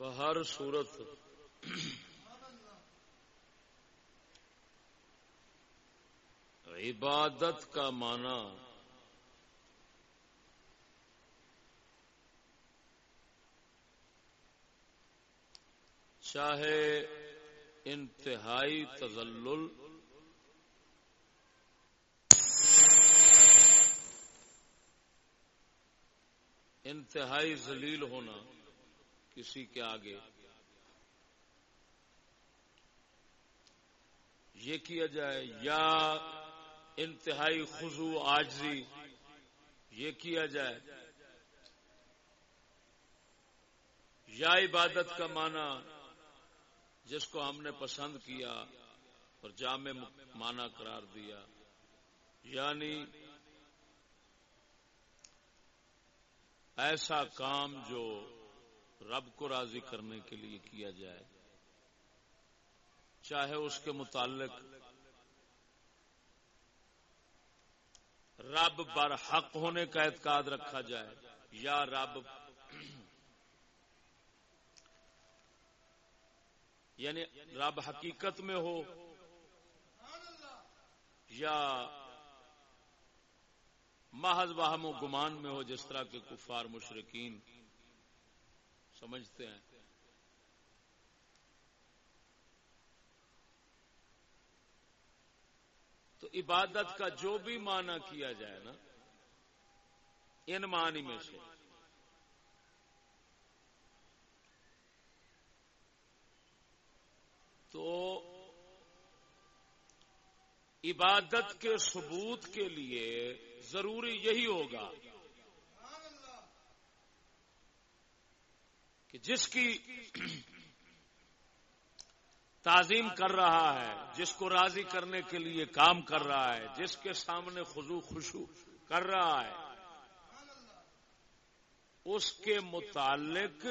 بہر صورت عبادت کا معنی چاہے انتہائی تزلل انتہائی ذلیل ہونا کسی کے آگے۔ یہ کیا جائے، یا انتہائی خزو آجزی۔ یہ کیا جائے۔ یا عبادت کا معنی، جس کو ہم نے پسند کیا اور جامع معنی قرار دیا۔ یعنی ایسا کام جو رب کو راضی کرنے کے لیے کیا جائے۔ چاہے اس کے متعلق رب بر حق ہونے کا اعتقاد رکھا جائے یا رب یعنی رب حقیقت میں ہو یا محض واہم و گمان میں ہو، جس طرح کے کفار مشرقین سمجھتے ہیں۔ تو عبادت کا جو بھی معنی کیا جائے نا، ان معنی میں سے۔ تو عبادت کے ثبوت کے لیے ضروری یہی ہوگا۔ کہ جس کی تعظیم کر رہا ہے، جس کو راضی کرنے کے لیے کام کر رہا ہے، جس کے سامنے خزو خوشو کر رہا ہے، اس کے متعلق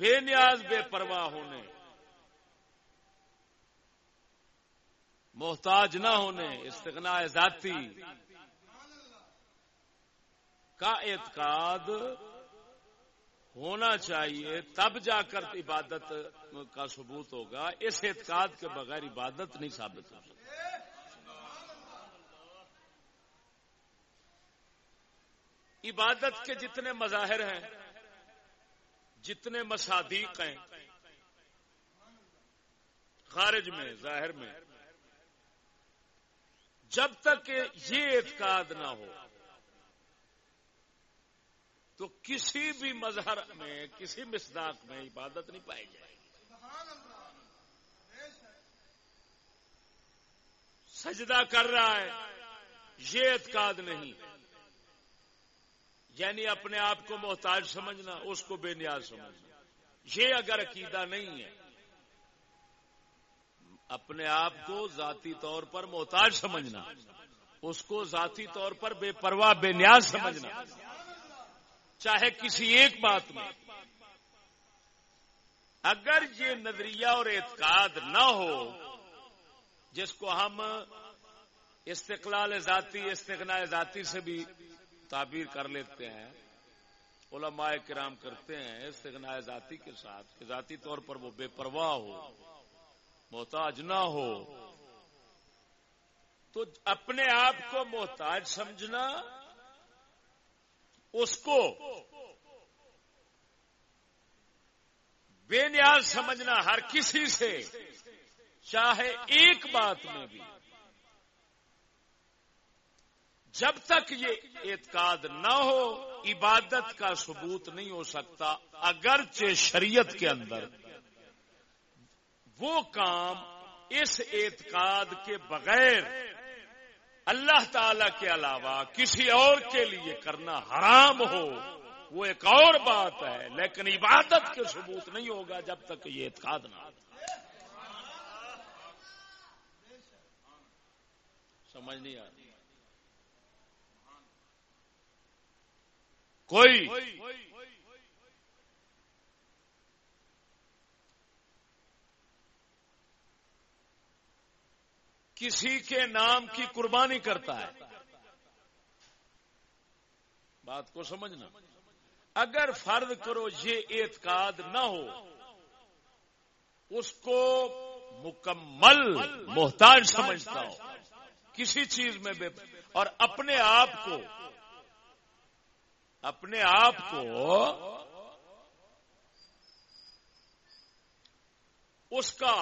بے نیاز، بے پرواہ ہونے، محتاج نہ ہونے استغنا ذاتی کا اعتقاد ہونا چاہیے، تب جا کر عبادت کا ثبوت ہوگا۔ اس اعتقاد کے بغیر عبادت نہیں ثابت ہو سکتی۔ عبادت کے جتنے مظاہر ہیں، جتنے مسادیق ہیں، خارج میں، ظاہر میں، جب تک یہ اعتقاد نہ ہو تو کسی بھی مظہر میں، کسی مسداق میں عبادت نہیں پائی جائے گی۔ سجدہ کر رہا ہے، یہ اعتقاد نہیں۔ یعنی اپنے آپ کو محتاج سمجھنا، اس کو بے نیاز سمجھنا۔ یہ اگر عقیدہ نہیں ہے، اپنے آپ کو ذاتی طور پر محتاج سمجھنا، اس کو ذاتی طور پر بے پرواہ، بے نیاز سمجھنا۔ چاہے کسی ایک بات میں۔ اگر یہ نظریہ اور اعتقاد نہ ہو، جس کو ہم استقلال ذاتی استغنا ذاتی سے بھی تعبیر کر لیتے ہیں، علماء کرام کرتے ہیں استغنا ذاتی کے ساتھ، کہ ذاتی طور پر وہ بے پرواہ ہو، محتاج نہ ہو، تو اپنے آپ کو محتاج سمجھنا اس کو بے نیاز سمجھنا ہر کسی سے، چاہے ایک بات میں بھی۔ جب تک یہ اعتقاد نہ ہو، عبادت کا ثبوت نہیں ہو سکتا، اگرچہ شریعت کے اندر۔ وہ کام اس اعتقاد کے بغیر اللہ تعالی کے علاوہ کسی اور کے لیے کرنا حرام ہو، وہ ایک اور بات ہے، لیکن عبادت کے ثبوت نہیں ہوگا جب تک یہ اعتقاد نہ سمجھ نہیں آ رہی۔ کوئی کسی کے نام کی قربانی کرتا ہے۔ بات کو سمجھنا۔ اگر فرض کرو یہ اعتقاد نہ ہو، اس کو مکمل محتاج سمجھتا ہو۔ کسی چیز میں بے اور اپنے آپ کو، اپنے آپ کو اس کا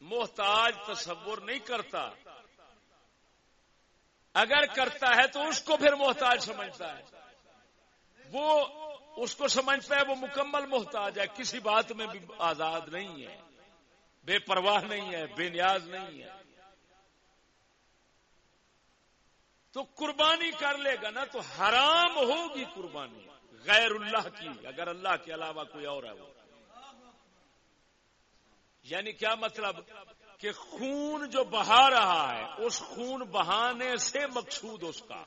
محتاج تصور نہیں کرتا۔ اگر کرتا ہے تو اس کو پھر محتاج سمجھتا ہے۔ وہ اس کو سمجھتا ہے، وہ مکمل محتاج ہے۔ کسی بات میں بھی آزاد نہیں ہے۔ بے پرواہ نہیں ہے، بے نیاز نہیں ہے۔ تو قربانی کر لے گا نا تو حرام ہوگی قربانی۔ غیر اللہ کی، اگر اللہ کے علاوہ کوئی اور ہے وہ۔ یعنی کیا مطلب کہ خون جو بہا رہا ہے، اس خون بہانے سے مقصود اس کا۔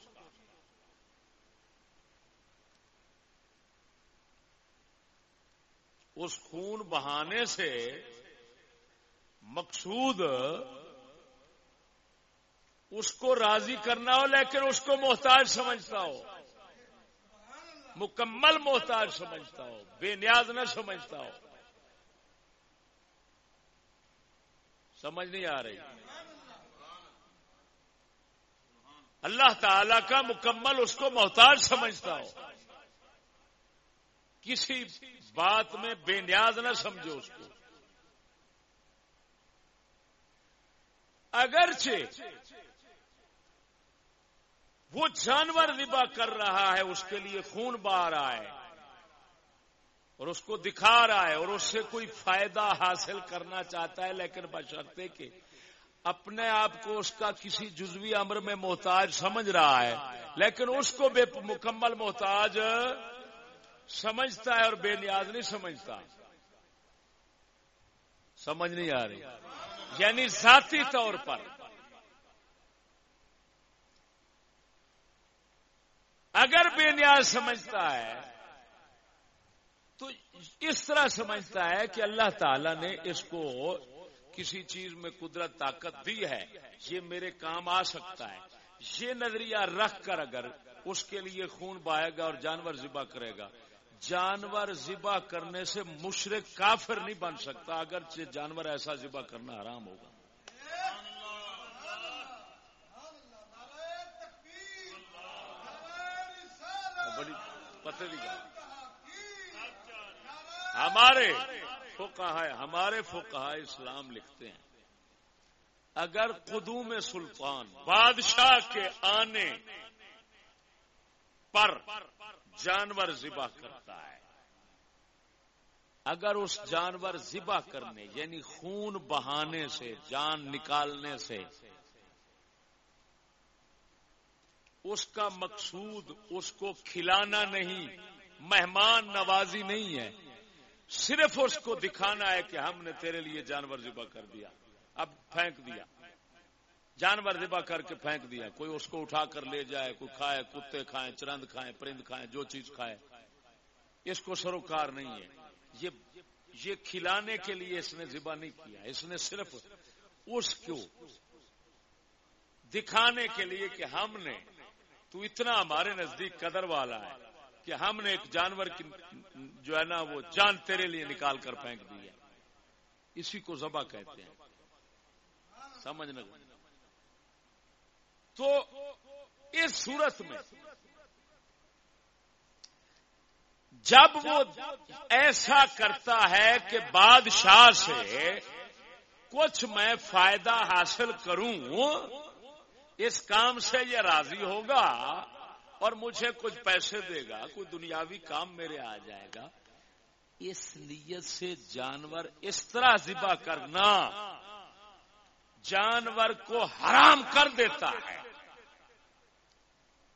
اس خون بہانے سے مقصود اس کو راضی کرنا ہو، لیکن اس کو محتاج سمجھتا ہو۔ مکمل محتاج سمجھتا ہو، بے نیاز نہ سمجھتا ہو۔ سمجھ نہیں آ رہی۔ اللہ تعالی کا مکمل اس کو محتاج سمجھتا ہو۔ کسی بات میں بے نیاز نہ سمجھو اس کو۔ اگرچہ وہ جانور ذبح کر رہا ہے، اس کے لیے خون بہ رہا ہے۔ اور اس کو دکھا رہا ہے اور اس سے کوئی فائدہ حاصل کرنا چاہتا ہے، لیکن بشرتے کہ اپنے آپ کو اس کا کسی جزوی امر میں محتاج سمجھ رہا ہے، لیکن اس کو بے مکمل محتاج سمجھتا ہے اور بے نیاز نہیں سمجھتا۔ سمجھ نہیں آ رہی۔ یعنی ذاتی طور پر۔ اگر بے نیاز سمجھتا ہے تو اس طرح سمجھتا ہے کہ اللہ تعالی نے اس کو کسی چیز میں قدرت طاقت دی ہے یہ میرے کام آ سکتا ہے یہ نظریہ رکھ کر اگر اس کے لیے خون بائے گا اور جانور ذبح کرے گا جانور ذبح کرنے سے مشرق کافر نہیں بن سکتا اگر جانور ایسا ذبح کرنا حرام ہوگا بڑی پتہ بھی ہمارے فقہ ہمارے فقہ اسلام لکھتے ہیں، اگر قدوم سلطان بادشاہ کے آنے پر جانور ذبح کرتا ہے، اگر اس جانور ذبح کرنے یعنی خون بہانے سے، جان نکالنے سے، اس کا مقصود، اس کو کھلانا نہیں، مہمان نوازی نہیں ہے صرف اس کو دکھانا ہے کہ ہم نے تیرے لیے جانور ذبح کر دیا۔ اب پھینک دیا۔ جانور ذبح کر کے پھینک دیا۔ کوئی اس کو اٹھا کر لے جائے، کوئی کھائے، کتے کھائیں، چرند کھائیں، پرند کھائیں، جو چیز کھائے۔ اس کو سروکار نہیں ہے۔ یہ یہ کھلانے کے لیے اس نے ذبح نہیں کیا۔ اس نے صرف اس کو دکھانے کے لیے کہ ہم نے، تو اتنا ہمارے نزدیک قدر والا ہے کہ ہم نے ایک جانور کی جو ہے نا وہ جان تیرے لیے نکال کر پھینک دی ہے۔ اسی کو ذبح کہتے ہیں۔ سمجھنے تو اس صورت میں جب وہ ایسا کرتا ہے کہ بادشاہ سے کچھ میں فائدہ حاصل کروں، اس کام سے یہ راضی ہوگا۔ اور مجھے کچھ پیسے دے گا، کوئی دنیاوی کام میرے آ جائے گا۔ اس نیت سے جانور اس طرح ذبح کرنا جانور کو حرام کر دیتا ہے۔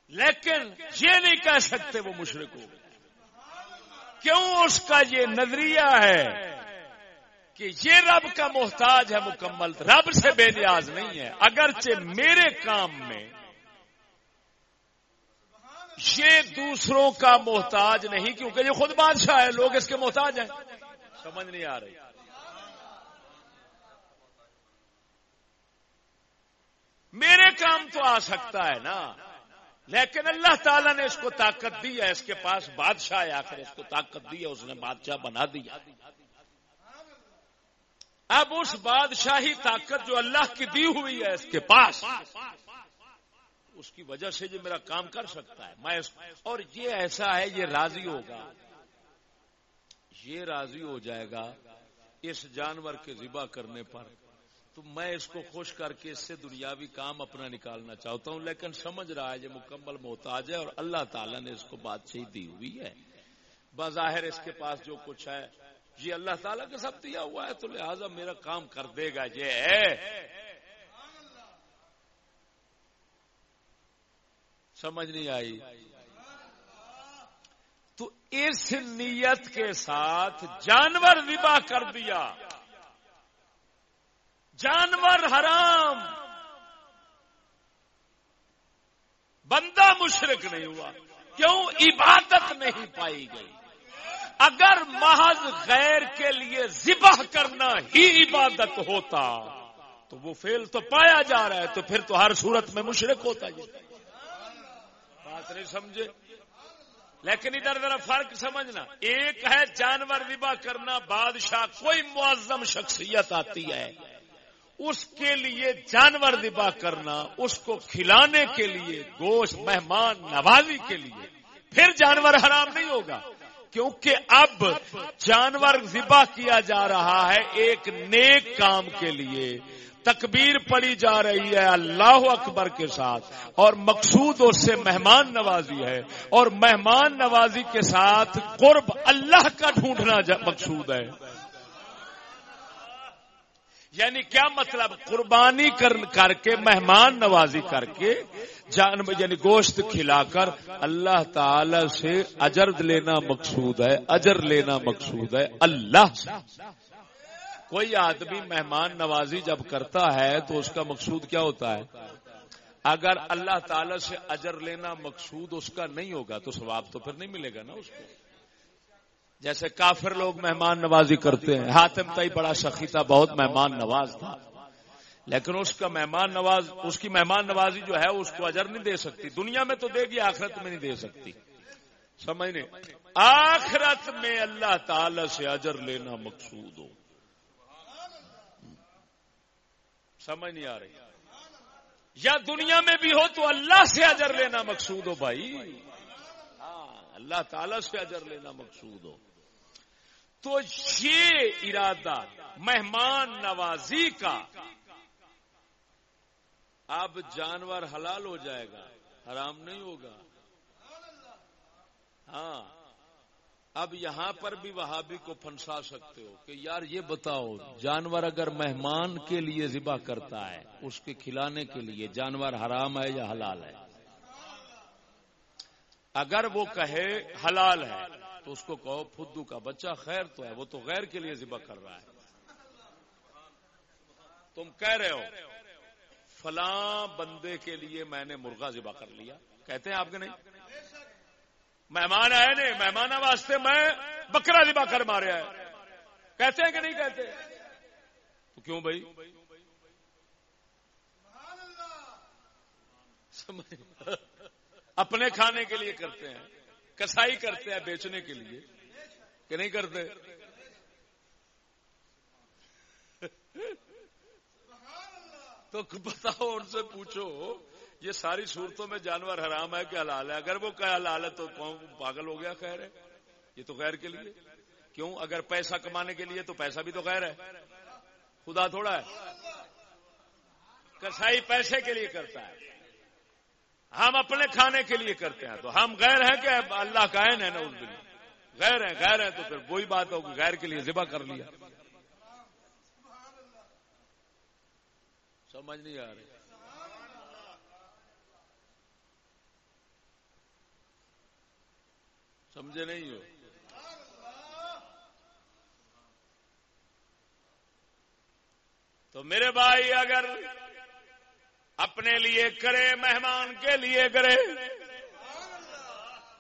لیکن یہ نہیں کہہ سکتے وہ مشرق ہو کیوں اس کا یہ نظریہ ہے کہ یہ رب کا محتاج ہے مکمل، رب سے بے نیاز نہیں ہے۔ اگرچہ میرے کام میں یہ دوسروں کا محتاج نہیں، کیونکہ یہ خود بادشاہ ہے لوگ اس کے محتاج ہیں۔ سمجھ نہیں آ رہی۔ میرے کام تو آ سکتا ہے نا، لیکن اللہ تعالیٰ نے اس کو طاقت دی ہے، اس کے پاس بادشاہ آ کر اس کو طاقت دی ہے، اس نے بادشاہ بنا دیا۔ اب اس بادشاہی طاقت جو اللہ کی دی ہوئی ہے، اس کے پاس۔ اس کی وجہ سے جو میرا کام کر سکتا ہے۔ میں اور یہ ایسا ہے، یہ راضی ہوگا۔ یہ راضی ہو جائے گا اس جانور کے ذبح کرنے پر۔ تو میں اس کو خوش کر کے اس سے دنیاوی کام اپنا نکالنا چاہتا ہوں، لیکن سمجھ رہا ہے یہ مکمل محتاج ہے اور اللہ تعالیٰ نے اس کو بادشاہی دی ہوئی ہے۔ بظاہر اس کے پاس جو کچھ ہے، یہ اللہ تعالیٰ کے سب دیا ہوا ہے، تو لہٰذا میرا کام کر دے گا۔ یہ ہے سمجھ نہیں آئی۔ تو اس نیت کے ساتھ جانور وبا کر دیا۔ جانور حرام۔ بندہ مشرق نہیں ہوا۔ کیوں؟ عبادت نہیں پائی گئی۔ اگر محض غیر کے لیے ذبح کرنا ہی عبادت ہوتا، تو وہ فیل تو پایا جا رہا ہے، تو پھر تو ہر صورت میں مشرق ہوتا جی بات نہیں سمجھے۔ لیکن ادھر ذرا فرق سمجھنا۔ ایک ہے جانور ذبح کرنا، بادشاہ، کوئی معظم شخصیت آتی ہے۔ اس کے لیے جانور ذبح کرنا، اس کو کھلانے کے لیے، گوشت، مہمان، نوازی کے لیے۔ پھر جانور حرام نہیں ہوگا۔ کیونکہ اب جانور ذبح کیا جا رہا ہے ایک نیک کام کے لیے۔ تکبیر پڑی جا رہی ہے اللہ اکبر کے ساتھ اور مقصود اس سے مہمان نوازی ہے اور مہمان نوازی کے ساتھ قرب اللہ کا ڈھونڈنا مقصود ہے۔ یعنی کیا مطلب قربانی کر کے مہمان نوازی کر کے جان یعنی گوشت کھلا کر اللہ تعالی سے اجر لینا مقصود ہے، اجر لینا مقصود ہے، اللہ سے۔ کوئی آدمی مہمان نوازی جب کرتا ہے تو اس کا مقصود کیا ہوتا ہے؟ اگر اللہ تعالی سے اجر لینا مقصود اس کا نہیں ہوگا تو ثواب تو پھر نہیں ملے گا نا اس کو۔ جیسے کافر لوگ مہمان نوازی کرتے ہیں۔ ہاتم تئی بڑا سخی تھا، بہت مہمان نواز تھا۔ لیکن اس کا مہمان نواز، اس کی مہمان نوازی جو ہے، اس کو اجر نہیں دے سکتی۔ دنیا میں تو دے گی، آخرت میں نہیں دے سکتی۔ سمجھنے آخرت میں اللہ تعالی سے اجر لینا مقصود ہو۔ سمجھ نہیں آ رہی۔ یا دنیا میں بھی ہو تو اللہ سے اجر لینا مقصود ہو بھائی۔ ہاں اللہ تعالی سے اجر لینا مقصود ہو۔ تو یہ ارادہ مہمان نوازی کا اب جانور حلال ہو جائے گا، حرام نہیں ہوگا۔ ہاں۔ اب یہاں پر بھی وہابی کو پھنسا سکتے ہو کہ یار یہ بتاؤ، جانور اگر مہمان کے لیے ذبح کرتا ہے، اس کے کھلانے کے لیے جانور حرام ہے یا حلال ہے؟ اگر وہ کہے حلال ہے، تو اس کو کہو فدو کا بچہ خیر تو ہے، وہ تو غیر کے لیے ذبح کر رہا ہے۔ تم کہہ رہے ہو، فلاں بندے کے لیے میں نے مرغا ذبح کر لیا۔ کہتے ہیں آپ کے نہیں؟ مہمان آئے نہیں مہمان واسطے میں بکرا ذبح کر مارے آئے کہتے ہیں کہ نہیں کہتے؟ تو کیوں بھائی؟ اپنے کھانے کے لیے کرتے ہیں، کسائی کرتے ہیں بیچنے کے لیے، کہ نہیں کرتے؟ تو بتاؤ، ان سے پوچھو۔ یہ ساری صورتوں میں جانور حرام ہے کہ حلال ہے؟ اگر وہ کہ حلال ہے تو کون پاگل ہو گیا خیر ہے؟ یہ تو غیر کے لیے۔ کیوں؟ اگر پیسہ کمانے کے لیے تو پیسہ بھی تو غیر ہے۔ خدا تھوڑا ہے۔ کسائی پیسے کے لیے کرتا ہے۔ ہم اپنے کھانے کے لیے کرتے ہیں۔ تو ہم غیر ہیں کہ اللہ کا ہے نا اس دن۔ غیر ہیں غیر ہیں تو پھر وہی بات ہوگی۔ غیر کے لیے ذبح کر لیا۔ سمجھ نہیں آ رہی۔ سمجھے نہیں ہو۔ تو میرے بھائی، اگر اپنے لیے کرے، مہمان کے لیے کرے،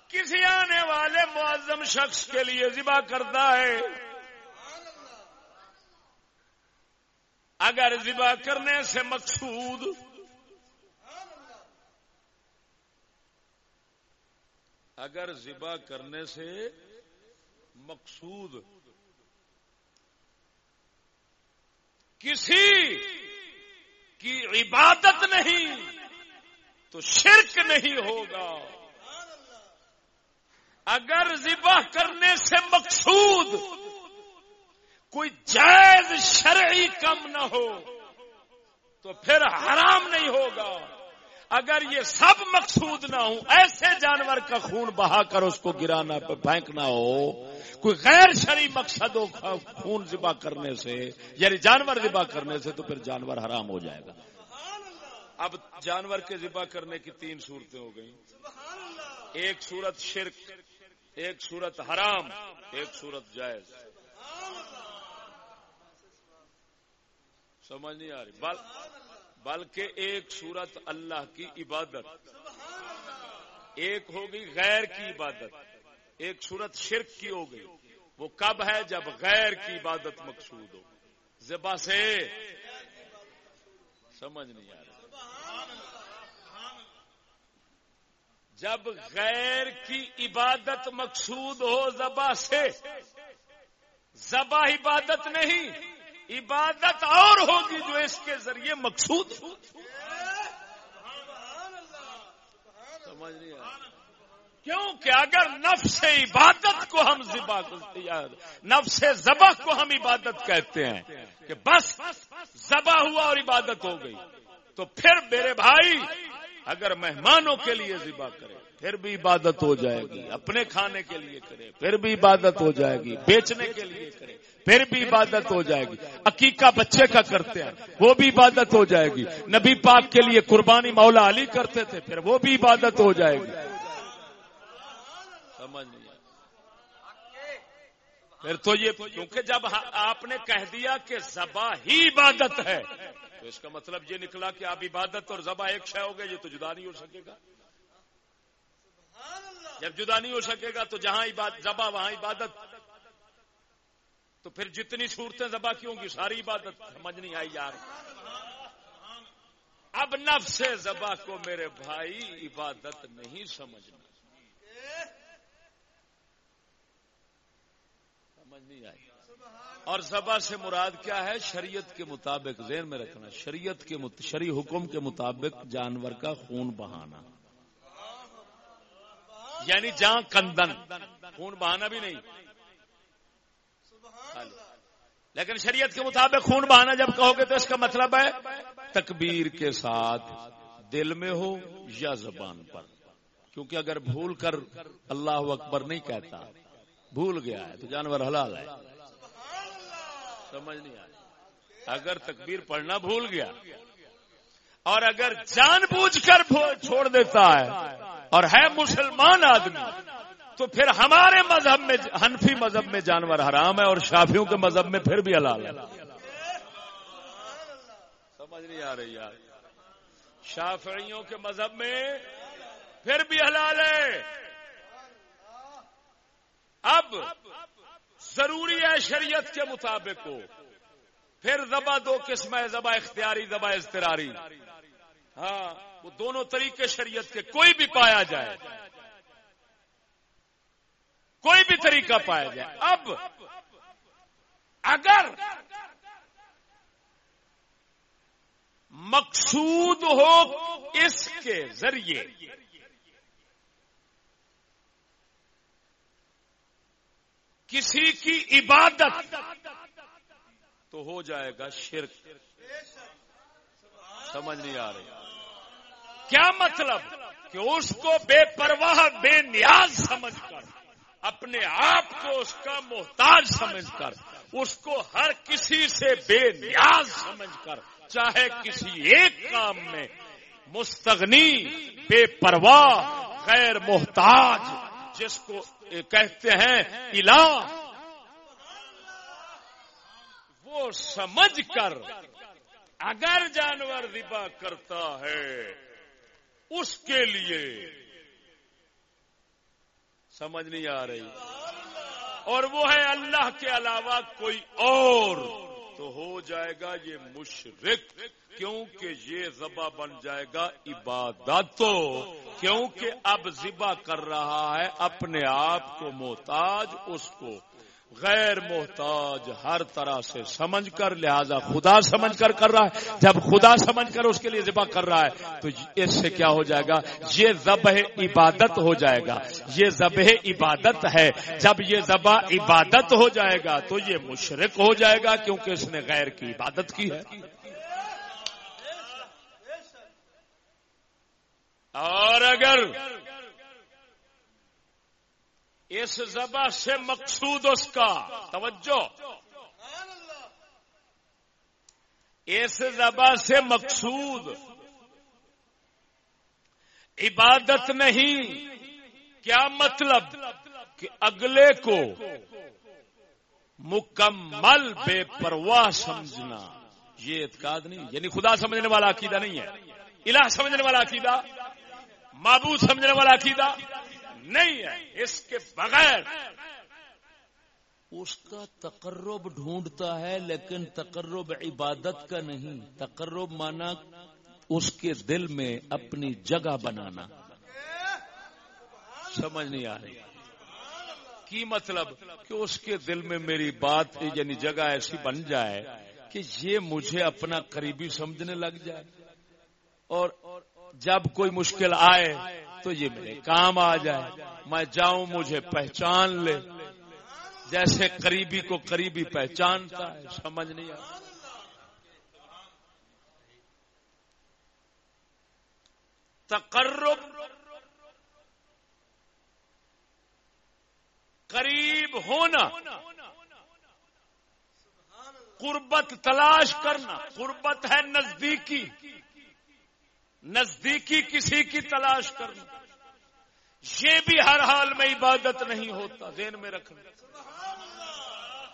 کسی آنے والے معظم شخص کے لیے ذبح کرتا ہے۔ اگر ذبح کرنے سے مقصود اگر ذبح کرنے سے مقصود کسی کی عبادت نہیں، تو شرک نہیں ہوگا۔ اگر ذبح کرنے سے مقصود کوئی جائز شرعی کم نہ ہو، تو پھر حرام نہیں ہوگا۔ اگر یہ سب مقصود نہ ہو ایسے جانور کا خون بہا کر اس کو گرانا پھینکنا ہو، کوئی غیر شرعی مقصد ہو خون ذبح کرنے سے یعنی جانور ذبح کرنے سے، تو پھر جانور حرام ہو جائے گا۔ اب جانور کے ذبح کرنے کی تین صورتیں ہو گئی ایک صورت شرک، ایک صورت حرام، ایک صورت جائز۔ سمجھ نہیں آ رہی۔ بلکہ ایک صورت اللہ کی عبادت۔ ایک ہوگی غیر کی عبادت۔ ایک صورت شرک کی ہو گئی۔ وہ کب ہے جب غیر کی عبادت مقصود ہو۔ زبا سے۔ سمجھ نہیں آ رہی۔ جب غیر کی عبادت مقصود ہو زبا سے، زبا عبادت نہیں۔ عبادت اور ہوگی جو اس کے ذریعے مقصود سمجھ نہیں کیوں کہ اگر نفس عبادت کو ہم ذبح نفس ذبح کو ہم عبادت کہتے ہیں کہ بس ذبح ہوا اور عبادت ہو گئی تو پھر میرے بھائی اگر مہمانوں کے لیے ذبح کرے، پھر بھی عبادت ہو جائے گی، اپنے کھانے کے لیے کرے، پھر بھی عبادت ہو جائے گی، بیچنے کے لیے کرے، پھر بھی عبادت ہو جائے گی۔ عقیقہ بچے کا کرتے ہیں، وہ بھی عبادت ہو جائے گی۔ نبی پاک کے لیے قربانی مولا علی کرتے تھے، پھر وہ بھی عبادت ہو جائے گی۔ سمجھ نہیں پھر تو یہ، کیونکہ جب آپ نے کہہ دیا کہ زبا ہی عبادت ہے تو اس کا مطلب یہ نکلا کہ آپ عبادت اور زبا ایک شے ہو گئے، یہ تو جدا نہیں ہو سکے گا۔ جب جدا نہیں ہو سکے گا تو جہاں زبا وہاں عبادت۔ تو پھر جتنی صورتیں زبا کی ہوں گی، ساری عبادت سمجھ نہیں آئی یار۔ اب نفس زبا کو میرے بھائی عبادت نہیں سمجھنا۔ سمجھ نہیں آئی۔ اور زبا سے مراد کیا ہے؟ شریعت کے مطابق ذہن میں رکھنا، شریعت کے شری حکم کے مطابق جانور کا خون بہانا۔ یعنی جہاں کندن، خون بہانا بھی نہیں۔ لیکن شریعت کے مطابق خون بہانا جب کہو گے تو اس کا مطلب ہے تکبیر کے ساتھ دل میں ہو یا زبان پر۔ کیونکہ اگر بھول کر اللہ اکبر نہیں کہتا، بھول گیا ہے تو جانور حلال ہے۔ سمجھ نہیں آیا اگر تکبیر پڑھنا بھول گیا اور اگر جان بوجھ کر چھوڑ دیتا ہے اور ہے مسلمان آدمی، تو پھر ہمارے مذہب میں حنفی مذہب میں جانور حرام ہے اور شافیوں کے مذہب میں پھر بھی حلال ہے۔ سمجھ نہیں آ رہی یار۔ شافعیوں کے مذہب میں پھر بھی حلال ہے۔ اب ضروری ہے شریعت کے مطابق ہو۔ پھر زبا دو قسم ہے زبا اختیاری زبا اضطراری۔ ہاں وہ دونوں طریقے شریعت کے کوئی بھی پایا جائے۔ کوئی بھی طریقہ پایا جائے۔ اب اگر مقصود ہو اس کے ذریعے کسی کی عبادت تو ہو جائے گا شرک۔ سمجھ نہیں آ رہی۔ کیا مطلب؟ کہ اس کو بے پرواہ، بے نیاز سمجھ کر، اپنے آپ کو اس کا محتاج سمجھ کر، اس کو ہر کسی سے بے نیاز سمجھ کر، چاہے کسی ایک کام میں مستغنی، بے پرواہ، غیر محتاج، جس کو کہتے ہیں الہ۔ وہ سمجھ کر اگر جانور ربا کرتا ہے، اس کے لیے سمجھ نہیں آ رہی۔ اور وہ ہے اللہ کے علاوہ کوئی اور۔ تو ہو جائے گا یہ مشرق کیونکہ یہ ذبح بن جائے گا عبادت کیونکہ اب ذبح کر رہا ہے اپنے آپ کو محتاج، اس کو غیر محتاج ہر طرح سے سمجھ کر، لہذا خدا سمجھ کر کر رہا ہے۔ جب خدا سمجھ کر اس کے لیے ذبح کر رہا ہے، تو اس سے کیا ہو جائے گا؟ یہ ذبح عبادت ہو جائے گا۔ یہ ذبح عبادت ہے۔ جب یہ ذبح عبادت ہو جائے گا، تو یہ مشرق ہو جائے گا، کیونکہ اس نے غیر کی عبادت کی ہے۔ اور اگر اس زبا سے مقصود اس کا۔ توجہ۔ اس زبا سے مقصود۔ عبادت نہیں۔ کیا مطلب؟ کہ اگلے کو مکمل بے پرواہ سمجھنا۔ یہ اعتقاد نہیں یعنی خدا سمجھنے والا عقیدہ نہیں ہے۔ الہ سمجھنے والا عقیدہ، معبود سمجھنے والا عقیدہ۔ نہیں ہے، اس کے بغیر۔ اس کا تقرب ڈھونڈتا ہے، لیکن تقرب عبادت کا نہیں۔ تقرب مانا اس کے دل میں اپنی جگہ بنانا۔ سمجھ نہیں آ رہی۔ کی مطلب؟ کہ اس کے دل میں میری بات یعنی جگہ ایسی بن جائے کہ یہ مجھے اپنا قریبی سمجھنے لگ جائے۔ اور جب کوئی مشکل آئے تو یہ میرے کام آ جائے۔ میں جاؤں، مجھے پہچان لے۔ جیسے قریبی کو قریبی پہچانتا ہے، سمجھ نہیں آ تقرب قریب ہونا، قربت تلاش کرنا۔ قربت ہے نزدیکی۔ نزدیکی کسی کی تلاش کرنا۔ یہ بھی ہر حال میں عبادت نہیں ہوتا، ذہن میں رکھنا۔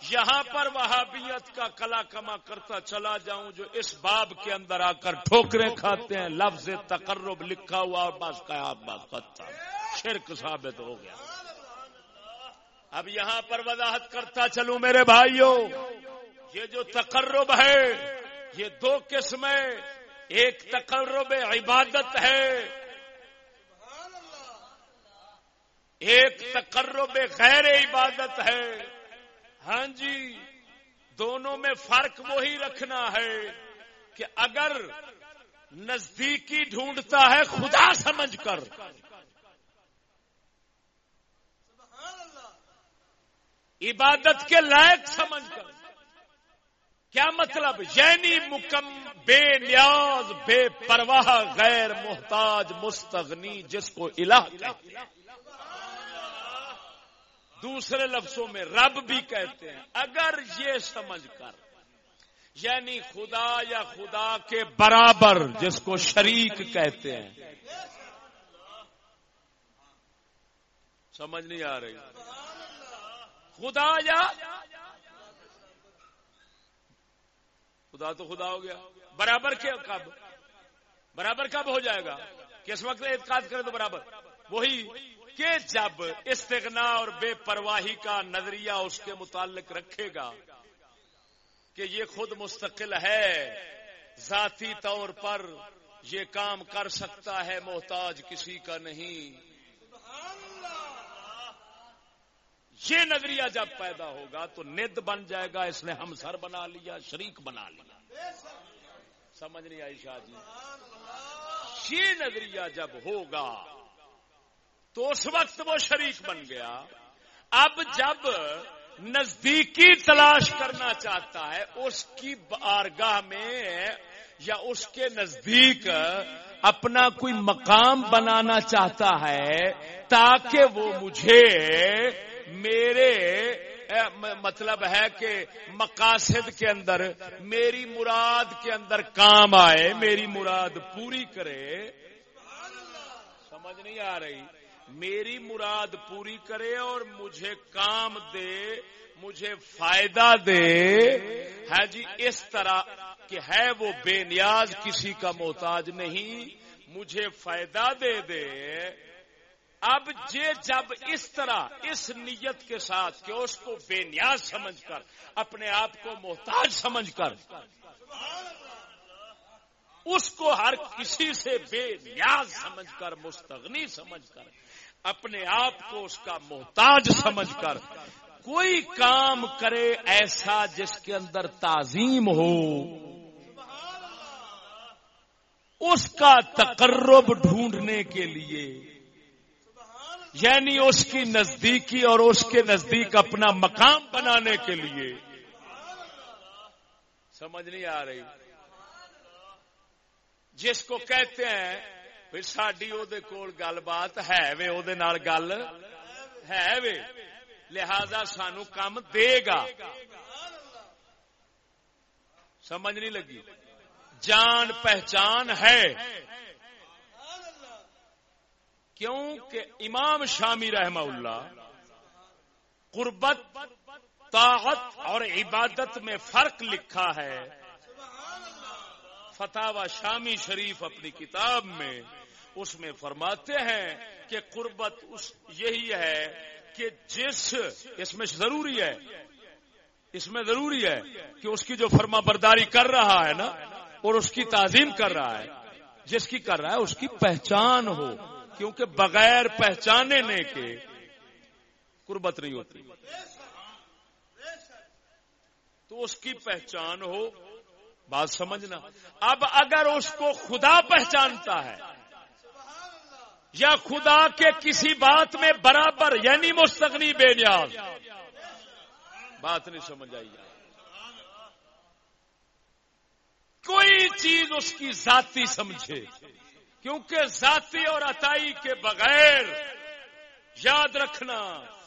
یہاں پر وہابیت کا کلا کما کرتا چلا جاؤں جو اس باب کے اندر آ کر ٹھوکرے کھاتے ہیں۔ لفظ تقرب لکھا ہوا اور بس کا آپ بات شرک ثابت ہو گیا۔ اب یہاں پر وضاحت کرتا چلوں میرے بھائیوں، یہ جو تقرب ہے، یہ دو قسمیں ایک تقرب عبادت ہے۔ ایک تقرب غیر عبادت ہے۔ ہاں جی دونوں میں فرق وہی رکھنا ہے کہ اگر نزدیکی ڈھونڈتا ہے خدا سمجھ کر۔ عبادت کے لائق سمجھ کر۔ کیا مطلب؟ یعنی مکم بے نیاز، بے پرواہ، غیر محتاج، مستغنی، جس کو الہ کہتے ہیں۔ دوسرے لفظوں میں رب بھی کہتے ہیں۔ اگر یہ سمجھ کر یعنی خدا یا خدا کے برابر جس کو شریک کہتے ہیں۔ سمجھ نہیں آ رہی۔ خدا یا خدا تو خدا ہو گیا۔ برابر کے کب؟ برابر کب ہو جائے گا؟ کس وقت اعتقاد کرے تو برابر۔ وہی کہ جب استغنا اور بے پرواہی کا نظریہ اس کے متعلق رکھے گا کہ یہ خود مستقل ہے، ذاتی طور پر یہ کام کر سکتا ہے، محتاج کسی کا نہیں۔ یہ نظریہ جب پیدا ہوگا تو ند بن جائے گا، اس نے ہم سر بنا لیا، شریک بنا لیا۔ سمجھ نہیں آئی شاہ جی؟ یہ نظریہ جب ہوگا تو اس وقت وہ شریک بن گیا۔ اب جب نزدیکی تلاش کرنا چاہتا ہے، اس کی بارگاہ میں یا اس کے نزدیک اپنا کوئی مقام بنانا چاہتا ہے تاکہ وہ مجھے میرے مطلب ہے کہ مقاصد کے اندر، میری مراد کے اندر کام آئے، میری مراد پوری کرے۔ سمجھ نہیں آ رہی۔ میری مراد پوری کرے اور مجھے کام دے، مجھے فائدہ دے۔ ہے جی اس طرح کہ ہے وہ بے نیاز کسی کا محتاج نہیں، مجھے فائدہ دے دے۔ اب یہ جب اس طرح اس نیت کے ساتھ کہ اس کو بے نیاز سمجھ کر، اپنے آپ کو محتاج سمجھ کر، اس کو ہر کسی سے بے نیاز سمجھ کر، مستغنی سمجھ کر، اپنے آپ کو اس کا محتاج سمجھ کر، کوئی کام کرے ایسا جس کے اندر تعظیم ہو، اس کا تقرب ڈھونڈنے کے لیے یعنی اس کی نزدیکی اور اس کے نزدیک اپنا مقام بنانے کے لیے۔ سمجھ نہیں آ رہی۔ جس کو کہتے ہیں، پھر ساری وہ گل بات ہے وے وہ گل ہے وے۔ لہذا سانو کام دے گا۔ سمجھ نہیں لگی۔ جان پہچان ہے۔ کیوں کہ امام شامی رحمہ اللہ قربت طاعت اور عبادت میں فرق لکھا ہے۔ فتح شامی شریف اپنی کتاب میں اس میں فرماتے ہیں کہ قربت اس یہی ہے کہ جس، اس میں ضروری ہے، اس میں ضروری ہے کہ اس کی جو فرما برداری کر رہا ہے نا، اور اس کی تعظیم کر رہا ہے، جس کی کر رہا ہے، اس کی پہچان ہو۔ کیونکہ بغیر پہچانے کے قربت نہیں ہوتی۔ تو اس کی پہچان ہو، بات سمجھنا۔ اب اگر اس کو خدا پہچانتا ہے، یا خدا کے کسی بات میں برابر یعنی مستغنی بے نیاز، بات نہیں سمجھ آئی۔ کوئی چیز اس کی ذاتی سمجھے۔ کیونکہ ذاتی اور عطائی کے بغیر یاد رکھنا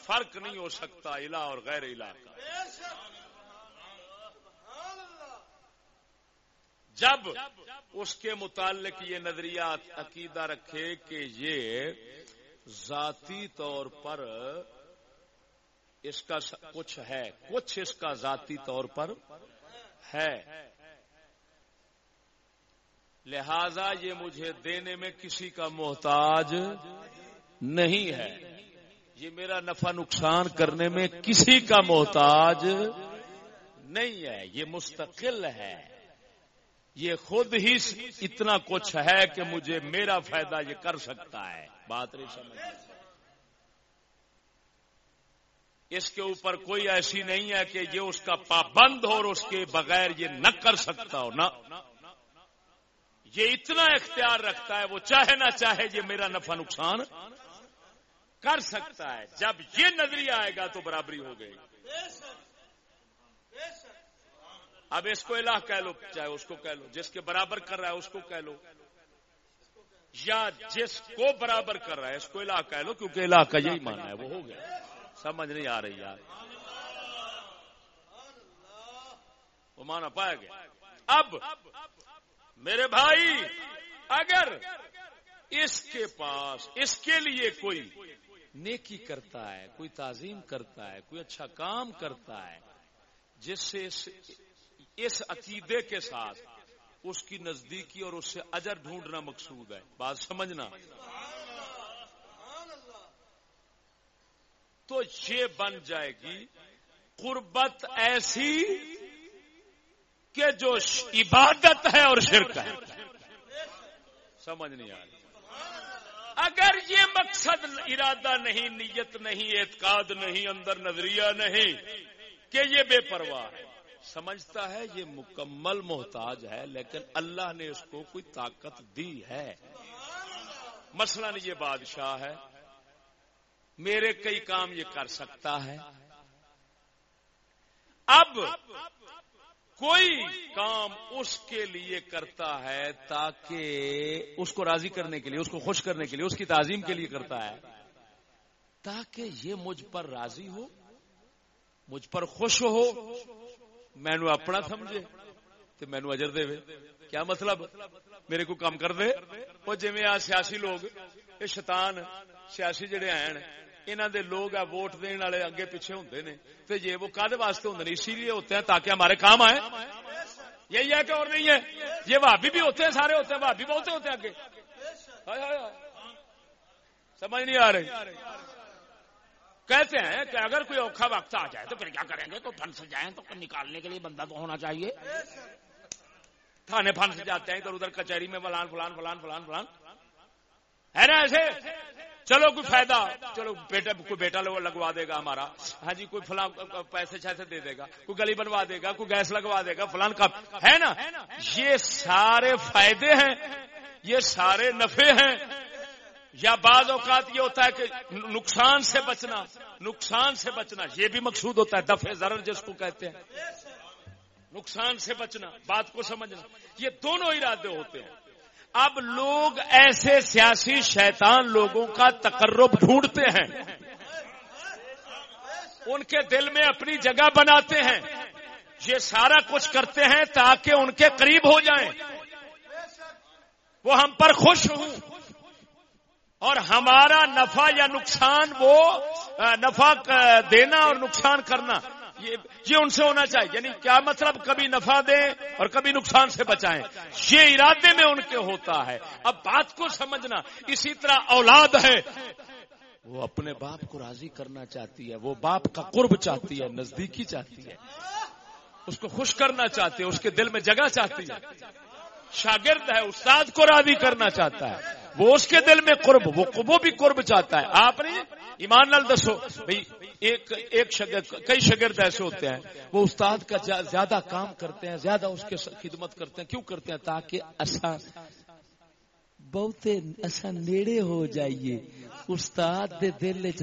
فرق نہیں ہو سکتا علا اور غیر علا کا۔ جب اس کے متعلق یہ نظریات عقیدہ رکھے کہ یہ ذاتی طور پر اس کا کچھ ہے، کچھ اس کا ذاتی طور پر ہے۔ لہذا یہ مجھے دینے میں کسی کا محتاج نہیں ہے۔ یہ میرا نفع نقصان کرنے میں کسی کا محتاج نہیں ہے۔ یہ مستقل ہے۔ یہ خود ہی اتنا کچھ ہے کہ مجھے میرا فائدہ یہ کر سکتا ہے۔ بات نہیں سمجھ اس کے اوپر کوئی ایسی نہیں ہے کہ یہ اس کا پابند ہو اور اس کے بغیر یہ نہ کر سکتا ہو۔ نہ۔ یہ اتنا اختیار رکھتا ہے، وہ چاہے نہ چاہے یہ میرا نفع نقصان کر سکتا ہے۔ جب یہ نظریہ آئے گا تو برابری ہو گئی۔ اب اس کو الہ کہہ لو، چاہے اس کو کہہ لو، جس کے برابر کر رہا ہے اس کو کہہ لو۔ یا جس کو برابر کر رہا ہے اس کو الہ کہہ لو، کیونکہ الہ کا یہی مانا ہے، وہ ہو گیا۔ سمجھ نہیں آ رہی یار۔ وہ مانا پایا گیا۔ اب میرے بھائی، اگر اس کے پاس، اس کے لیے کوئی نیکی کرتا ہے، کوئی تعظیم کرتا ہے، کوئی اچھا کام کرتا ہے، جس سے اس عقیدے کے ساتھ اس کی نزدیکی اور اس سے اجر ڈھونڈنا مقصود ہے۔ بات سمجھنا۔ تو یہ بن جائے گی، قربت ایسی کہ جو عبادت ہے اور شرک ہے۔ سمجھ نہیں آ رہی۔ اگر یہ مقصد ارادہ نہیں، نیت نہیں، اعتقاد نہیں، اندر نظریہ نہیں کہ یہ بے پرواہ ہے۔ سمجھتا ہے یہ مکمل محتاج ہے، لیکن اللہ نے اس کو کوئی طاقت دی ہے۔ مثلا یہ بادشاہ ہے، میرے کئی کام یہ کر سکتا ہے۔ اب کوئی کام اس کے لیے کرتا ہے تاکہ اس کو راضی کرنے کے لیے، اس کو خوش کرنے کے لیے، اس کی تعظیم کے لیے کرتا ہے۔ تاکہ یہ مجھ پر راضی ہو، مجھ پر خوش ہو، مینو اپنا سمجھے تو مینو اجر دے۔ کیا مطلب؟ میرے کو کام کر دے۔ وہ جی سیاسی لوگ، یہ شیطان، سیاسی جڑے ہیں انہوں دے لوگ ووٹ دن والے اگے پیچھے ہوں نے۔ تو یہ وہ کد واسطے ہوں اسی لیے ہوتے ہیں تاکہ ہمارے کام آئے۔ یہی ہے کہ اور نہیں ہے۔ یہ بھابی بھی ہوتے ہیں، سارے ہوتے ہیں۔ بھابی بہت ہوتے ہیں آگے سمجھ نہیں آ رہی۔ کہتے ہیں کہ اگر کوئی اوکھا وقت آ جائے تو پھر کیا کریں گے؟ تو پھنس جائیں تو نکالنے کے لیے بندہ تو ہونا چاہیے۔ تھانے پھنس جاتے ہیں، ادھر ادھر کچہری میں فلان فلان فلان فلان فلان۔ ہے نا ایسے؟ چلو کوئی فائدہ۔ چلو بیٹا، کوئی بیٹا لگوا دے گا ہمارا۔ ہاں جی کوئی فلاں پیسے چھیسے دے دے گا۔ کوئی گلی بنوا دے گا، کوئی گیس لگوا دے گا، فلان کا۔ ہے نا؟ یہ سارے فائدے ہیں، یہ سارے نفے ہیں۔ یا بعض اوقات یہ ہوتا ہے کہ نقصان سے بچنا، نقصان سے بچنا۔ یہ بھی مقصود ہوتا ہے دفے ضرر جس کو کہتے ہیں۔ نقصان سے بچنا، بات کو سمجھنا۔ یہ دونوں ارادے ہوتے ہیں۔ اب لوگ ایسے سیاسی شیطان لوگوں کا تقرب ڈھونڈتے ہیں۔ ان کے دل میں اپنی جگہ بناتے ہیں۔ یہ سارا کچھ کرتے ہیں تاکہ ان کے قریب ہو جائیں۔ وہ ہم پر خوش ہوں۔ اور ہمارا نفع یا نقصان وہ، نفع دینا اور نقصان کرنا۔ یہ ان سے ہونا چاہیے۔ یعنی کیا مطلب کبھی نفع دیں اور کبھی نقصان سے بچائیں؟ یہ ارادے میں ان کے ہوتا ہے۔ اب بات کو سمجھنا، اسی طرح اولاد ہے۔ وہ اپنے باپ کو راضی کرنا چاہتی ہے، وہ باپ کا قرب چاہتی ہے، نزدیکی چاہتی ہے۔ اس کو خوش کرنا چاہتی ہے، اس کے دل میں جگہ چاہتی ہے۔ شاگرد ہے، استاد کو راضی کرنا چاہتا ہے۔ وہ اس کے دل میں قرب، وہ بھی قرب چاہتا ہے۔ آپ نے ایمان نال دسو بھائی ایک ایک شگرد کئی شگرد ایسے ہوتے ہیں، وہ استاد کا زیادہ کام کرتے ہیں، زیادہ اس کے خدمت کرتے ہیں، کیوں کرتے ہیں؟ تاکہ اصا بہت اصا نیڑے ہو جائیے، استاد دے دل چ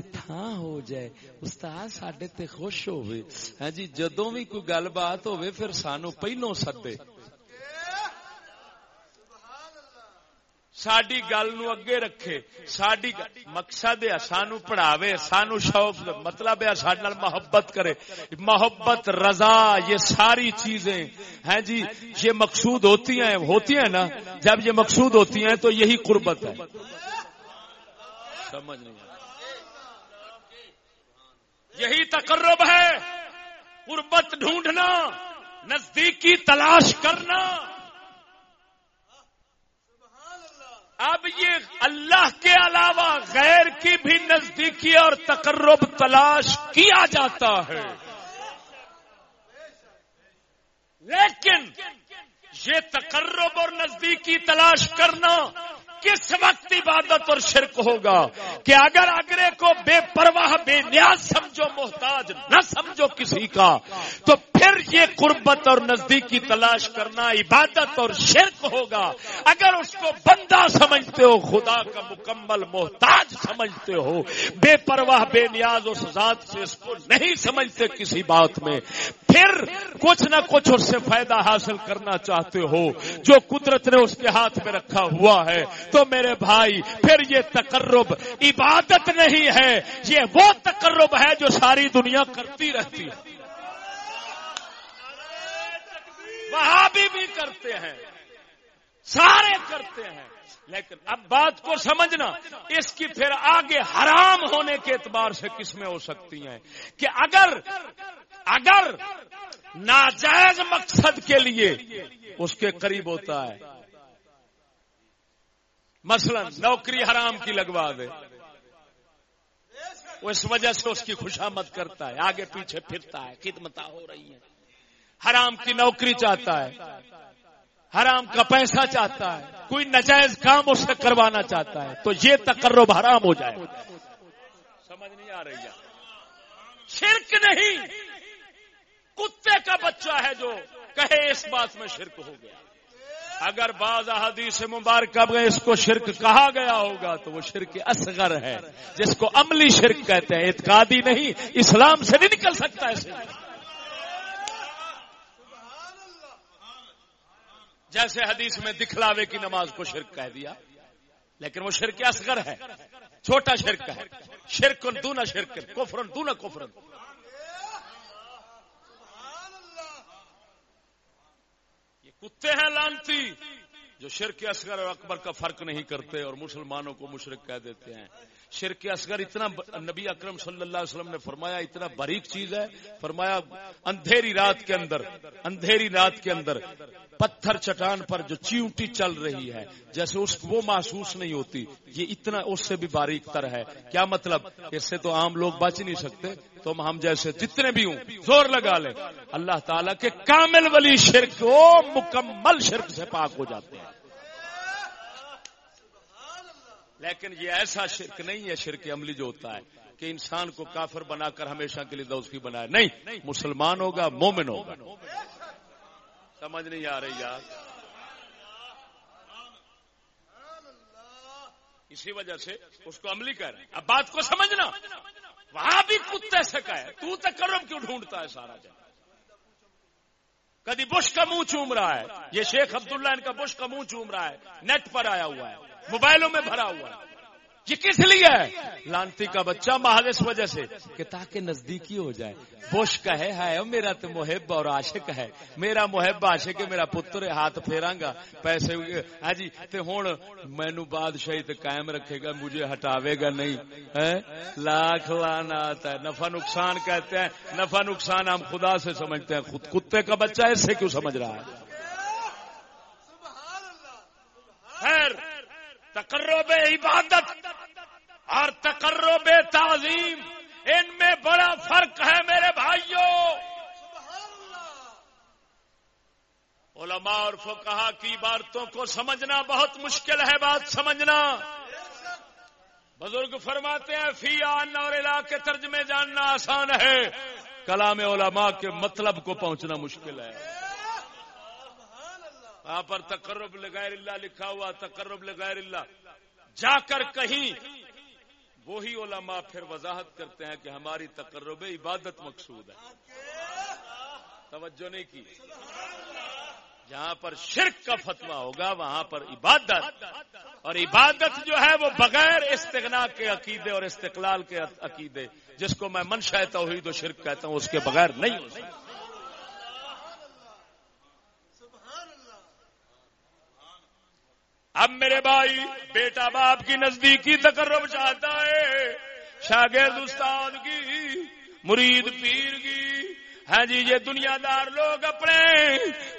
ہو جائے، استاد سڈے تے خوش ہوئے۔ ہاں جی جدوں بھی کوئی گل بات ہوئے، پھر سانو پہلو سدے۔ ساری گل نو اگے رکھے ساری مقصد ہے سانو پڑھاوے، سانو شوق مطلب ہے سارے محبت کرے۔ محبت، رضا، یہ ساری چیزیں ہیں جی یہ مقصود ہوتی ہیں ہوتی ہیں نا؟ جب یہ مقصود ہوتی ہیں تو یہی قربت ہے۔ سمجھ نہیں یہی تقرب ہے۔ قربت ڈھونڈنا، نزدیکی تلاش کرنا۔ اب یہ اللہ کے علاوہ غیر کی بھی نزدیکی اور تقرب تلاش کیا جاتا ہے۔ لیکن یہ تقرب اور نزدیکی تلاش کرنا کس وقت عبادت اور شرک ہوگا کہ اگر اگرے کو بے پرواہ، بے نیاز سمجھو، محتاج نہ سمجھو کسی کا، تو پھر یہ قربت اور نزدیکی تلاش کرنا عبادت اور شرک ہوگا۔ اگر اس کو بندہ سمجھتے ہو، خدا کا مکمل محتاج سمجھتے ہو، بے پرواہ، بے نیاز اس ذات سے اس کو نہیں سمجھتے کسی بات میں، پھر کچھ نہ کچھ اس سے فائدہ حاصل کرنا چاہتے ہو۔ جو قدرت نے اس کے ہاتھ میں رکھا ہوا ہے تو میرے بھائی، پھر یہ تقرب عبادت نہیں ہے، یہ وہ تقرب ہے جو ساری دنیا کرتی رہتی ہے۔ وہاں بھی کرتے ہیں، سارے کرتے ہیں۔ لیکن اب بات کو سمجھنا، اس کی پھر آگے حرام ہونے کے اعتبار سے کس میں ہو سکتی ہیں کہ اگر اگر ناجائز مقصد کے لیے اس کے قریب ہوتا ہے مثلا نوکری حرام کی لگوا دے۔ وہ اس وجہ سے اس کی خوشامد کرتا ہے، آگے پیچھے پھرتا ہے خدمتا ہو رہی ہے حرام کی نوکری چاہتا ہے، حرام کا پیسہ چاہتا ہے، کوئی نجائز کام اس سے کروانا چاہتا ہے، تو یہ تقرب حرام ہو جائے سمجھ نہیں آ رہی ہے۔ شرک نہیں۔ کتے کا بچہ ہے جو کہے اس بات میں شرک ہو گیا۔ اگر بعض احادیث مبارکہ میں اس کو شرک کہا گیا ہوگا تو وہ شرک اصغر ہے، جس کو عملی شرک کہتے ہیں، اعتقادی نہیں، اسلام سے نہیں نکل سکتا ایسے جیسے حدیث میں دکھلاوے کی نماز کو شرک کہہ دیا، لیکن وہ شرک اصغر ہے۔ چھوٹا شرک ہے۔ شرک دونا شرک کفرن دونا کفرن یہ کتے ہیں لانتی، جو شرک اصغر اور اکبر کا فرق نہیں کرتے اور مسلمانوں کو مشرق کہہ دیتے ہیں۔ شرک اصغر اتنا نبی اکرم صلی اللہ علیہ وسلم نے فرمایا اتنا باریک چیز ہے۔ فرمایا، اندھیری رات کے اندر، اندھیری رات کے اندر پتھر چٹان پر جو چیونٹی چل رہی ہے، جیسے اس کو وہ محسوس نہیں ہوتی، یہ اتنا اس سے بھی باریک تر ہے۔ کیا مطلب؟ اس سے تو عام لوگ بچ نہیں سکتے۔ تم ہم جیسے جتنے بھی ہوں، زور لگا لیں۔ اللہ تعالیٰ کے کامل ولی شرک وہ مکمل شرک سے پاک ہو جاتے ہیں۔ لیکن یہ ایسا شرک نہیں ہے، شرک عملی جو ہوتا ہے کہ انسان کو کافر بنا کر ہمیشہ کے لیے دوستی بنائے۔ نہیں، مسلمان ہوگا، مومن ہوگا۔ سمجھ نہیں آ رہی یار۔ اسی وجہ سے اس کو عملی کہہ رہے ہیں۔ اب بات کو سمجھنا۔ وہاں بھی کتے سے کہے تو تکرم کیوں ڈھونڈتا ہے سارا جگہ کدی بش کا منہ چوم رہا ہے۔ یہ شیخ عبداللہ ان کا بش کا منہ چوم رہا ہے۔ نیٹ پر آیا ہوا ہے۔ موبائلوں میں بھرا ہوا ہے۔ یہ کس لیے ہے؟ لانتی کا بچہ محل اس وجہ سے کہ تاکہ نزدیکی ہو جائے۔ بوش کہے ہے میرا تو محب اور عاشق ہے۔ میرا محب عاشق ہے، میرا پتر ہاتھ پھیرا گا، پیسے ہاں جی ہوں مینو بادشاہی تو قائم رکھے گا، مجھے ہٹاوے گا نہیں۔ ہاں؟ لاکھ لانا آتا ہے۔ نفع نقصان کہتے ہیں۔ نفع نقصان ہم خدا سے سمجھتے ہیں۔ خود کتے کا بچہ اس سے کیوں سمجھ رہا ہے؟ خیر۔ تقرب عبادت اور تقرب تعظیم، ان میں بڑا فرق ہے میرے بھائیوں علماء اور فقہا کی باتوں کو سمجھنا بہت مشکل ہے، بات سمجھنا۔ بزرگ فرماتے ہیں، فی آن اور علاقے ترجمے جاننا آسان ہے۔ کلام علماء کے مطلب کو پہنچنا مشکل ہے۔ وہاں پر تقرب لغیر اللہ لکھا ہوا، تقرب لغیر اللہ۔ جا کر کہیں، وہی علماء پھر وضاحت کرتے ہیں کہ ہماری تقرب عبادت مقصود ہے۔ توجہ نہیں کی۔ جہاں پر شرک کا فتوا ہوگا، وہاں پر عبادت۔ اور عبادت جو ہے، وہ بغیر استغنا کے عقیدے اور استقلال کے عقیدے، جس کو میں منشا توحید و شرک کہتا ہوں، اس کے بغیر نہیں ہو سکتا۔ اب میرے بھائی، بیٹا باپ کی نزدیکی تقرب چاہتا ہے، شاگرد استاد کی، مرید پیر کی۔ ہاں جی یہ دنیا دار لوگ اپنے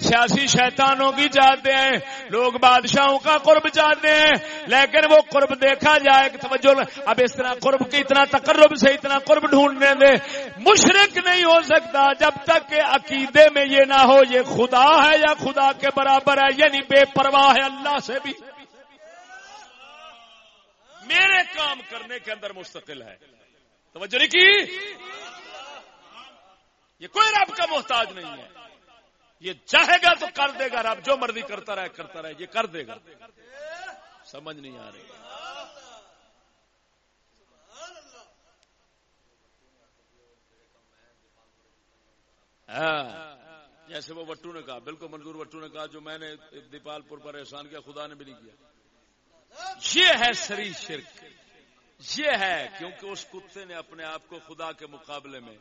سیاسی شیطانوں کی چاہتے ہیں، لوگ بادشاہوں کا قرب چاہتے ہیں، لیکن وہ قرب دیکھا جائے کہ توجہ اب اس طرح قرب کی اتنا تقرب سے اتنا قرب ڈھونڈنے دے مشرق نہیں ہو سکتا جب تک کہ عقیدے میں یہ نہ ہو، یہ خدا ہے یا خدا کے برابر ہے یعنی بے پرواہ ہے اللہ سے بھی۔ میرے کام کرنے کے اندر مستقل ہے۔ توجہ نہیں کی؟ یہ کوئی رب کا محتاج نہیں ہے۔ یہ چاہے گا تو کر دے گا رب، جو مرضی کرتا رہے کرتا رہے، یہ کر دے گا۔ سمجھ نہیں آ رہی۔ ہاں جیسے وہ وٹو نے کہا، بالکل منظور وٹو نے کہا، جو میں نے دیپال پور پر احسان کیا، خدا نے بھی نہیں کیا۔ یہ ہے سری شرک۔ یہ ہے، کیونکہ اس کتے نے اپنے آپ کو خدا کے مقابلے میں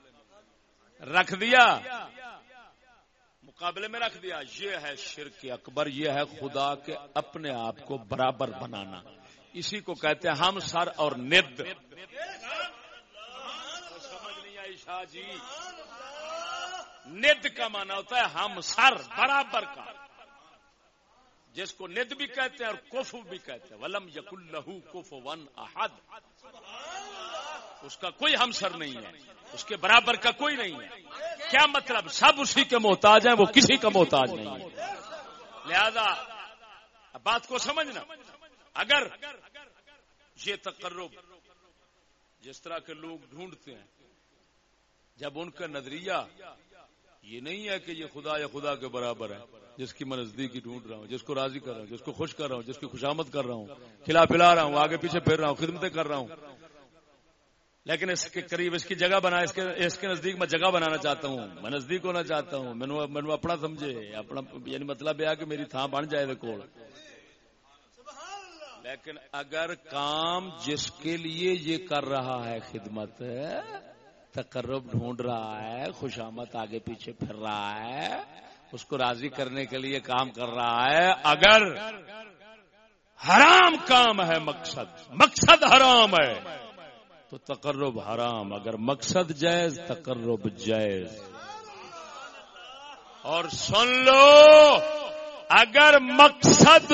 رکھ دیا۔ مقابلے میں رکھ دیا۔ یہ ہے شرک اکبر، یہ ہے خدا کے اپنے آپ کو برابر بنانا۔ اسی کو کہتے ہیں ہم سر اور ند۔ سمجھ نہیں آئی شاہ جی ند کا مانا ہوتا ہے ہم سر برابر کا۔ جس کو ند بھی کہتے ہیں اور کف بھی کہتے ہیں۔ ولم یق اللہ کف ون احد۔ اس کا کوئی ہمسر نہیں ہے، اس کے برابر کا کوئی نہیں ہے۔ کیا مطلب سب اسی کے محتاج ہیں، وہ کسی کا محتاج نہیں ہے۔ لہذا بات کو سمجھنا۔ اگر یہ تقرب جس طرح کے لوگ ڈھونڈتے ہیں، جب ان کا نظریہ یہ نہیں ہے کہ یہ خدا یا خدا کے برابر ہے، جس کی میں نزدیکی ڈھونڈ رہا ہوں، جس کو راضی کر رہا ہوں، جس کو خوش کر رہا ہوں، جس کی خوشامد کر رہا ہوں، کھلا پلا رہا ہوں، آگے پیچھے پھر رہا ہوں، خدمتیں کر رہا ہوں لیکن اس کے قریب اس کی جگہ بنا، اس کے اس کے نزدیک میں جگہ بنانا چاہتا ہوں، میں نزدیک ہونا چاہتا ہوں مینو اپنا سمجھے، اپنا یعنی مطلب یہ کہ میری تھان بن جائے کول لیکن اگر کام جس کے لیے یہ کر رہا ہے خدمت، تقرب ڈھونڈ رہا ہے خوشامت آگے پیچھے پھر رہا ہے، اس کو راضی کرنے کے لیے کام کر رہا ہے، اگر حرام کام ہے مقصد مقصد حرام ہے۔ تو تقرب حرام، اگر مقصد جائز، تقرب جائز۔ اور سن لو، اگر مقصد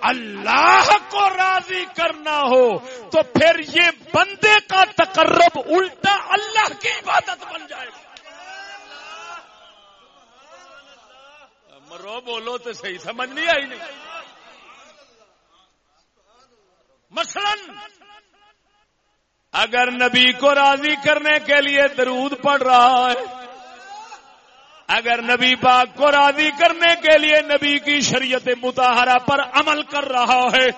اللہ کو راضی کرنا ہو، تو پھر یہ بندے کا تقرب الٹا اللہ کی عبادت بن جائے گا۔ مرو، بولو تو صحیح، سمجھ نہیں آئی نہیں۔ مثلا اگر نبی کو راضی کرنے کے لیے درود پڑ رہا ہے، اگر نبی پاک کو راضی کرنے کے لیے نبی کی شریعت متحرہ پر عمل کر رہا ہے،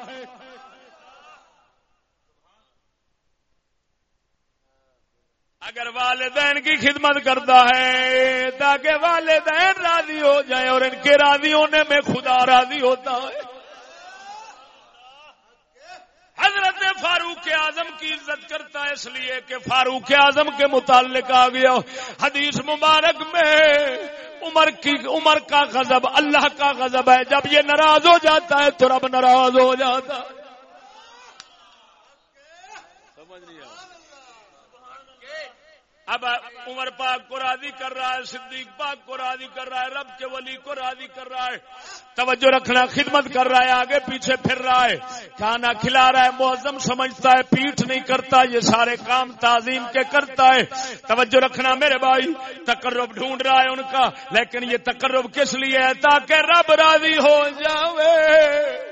اگر والدین کی خدمت کرتا ہے تاکہ والدین راضی ہو جائیں اور ان کے راضی ہونے میں خدا راضی ہوتا ہے۔ حضرت فاروق اعظم کی عزت کرتا ہے اس لیے کہ فاروق اعظم کے متعلق آ گیا۔ حدیث مبارک میں عمر کی عمر کا غضب، اللہ کا غضب ہے۔ جب یہ ناراض ہو جاتا ہے تو رب ناراض ہو جاتا ہے۔ اب عمر پاک کو راضی کر رہا ہے، صدیق پاک کو راضی کر رہا ہے، رب کے ولی کو راضی کر رہا ہے۔ توجہ رکھنا، خدمت کر رہا ہے، آگے پیچھے پھر رہا ہے۔ کھانا کھلا رہا ہے، معظم سمجھتا ہے پیٹھ نہیں کرتا، یہ سارے کام تعظیم کے کرتا ہے۔ توجہ رکھنا میرے بھائی، تقرب ڈھونڈ رہا ہے ان کا، لیکن یہ تقرب کس لیے ہے؟ تاکہ رب راضی ہو جاوے۔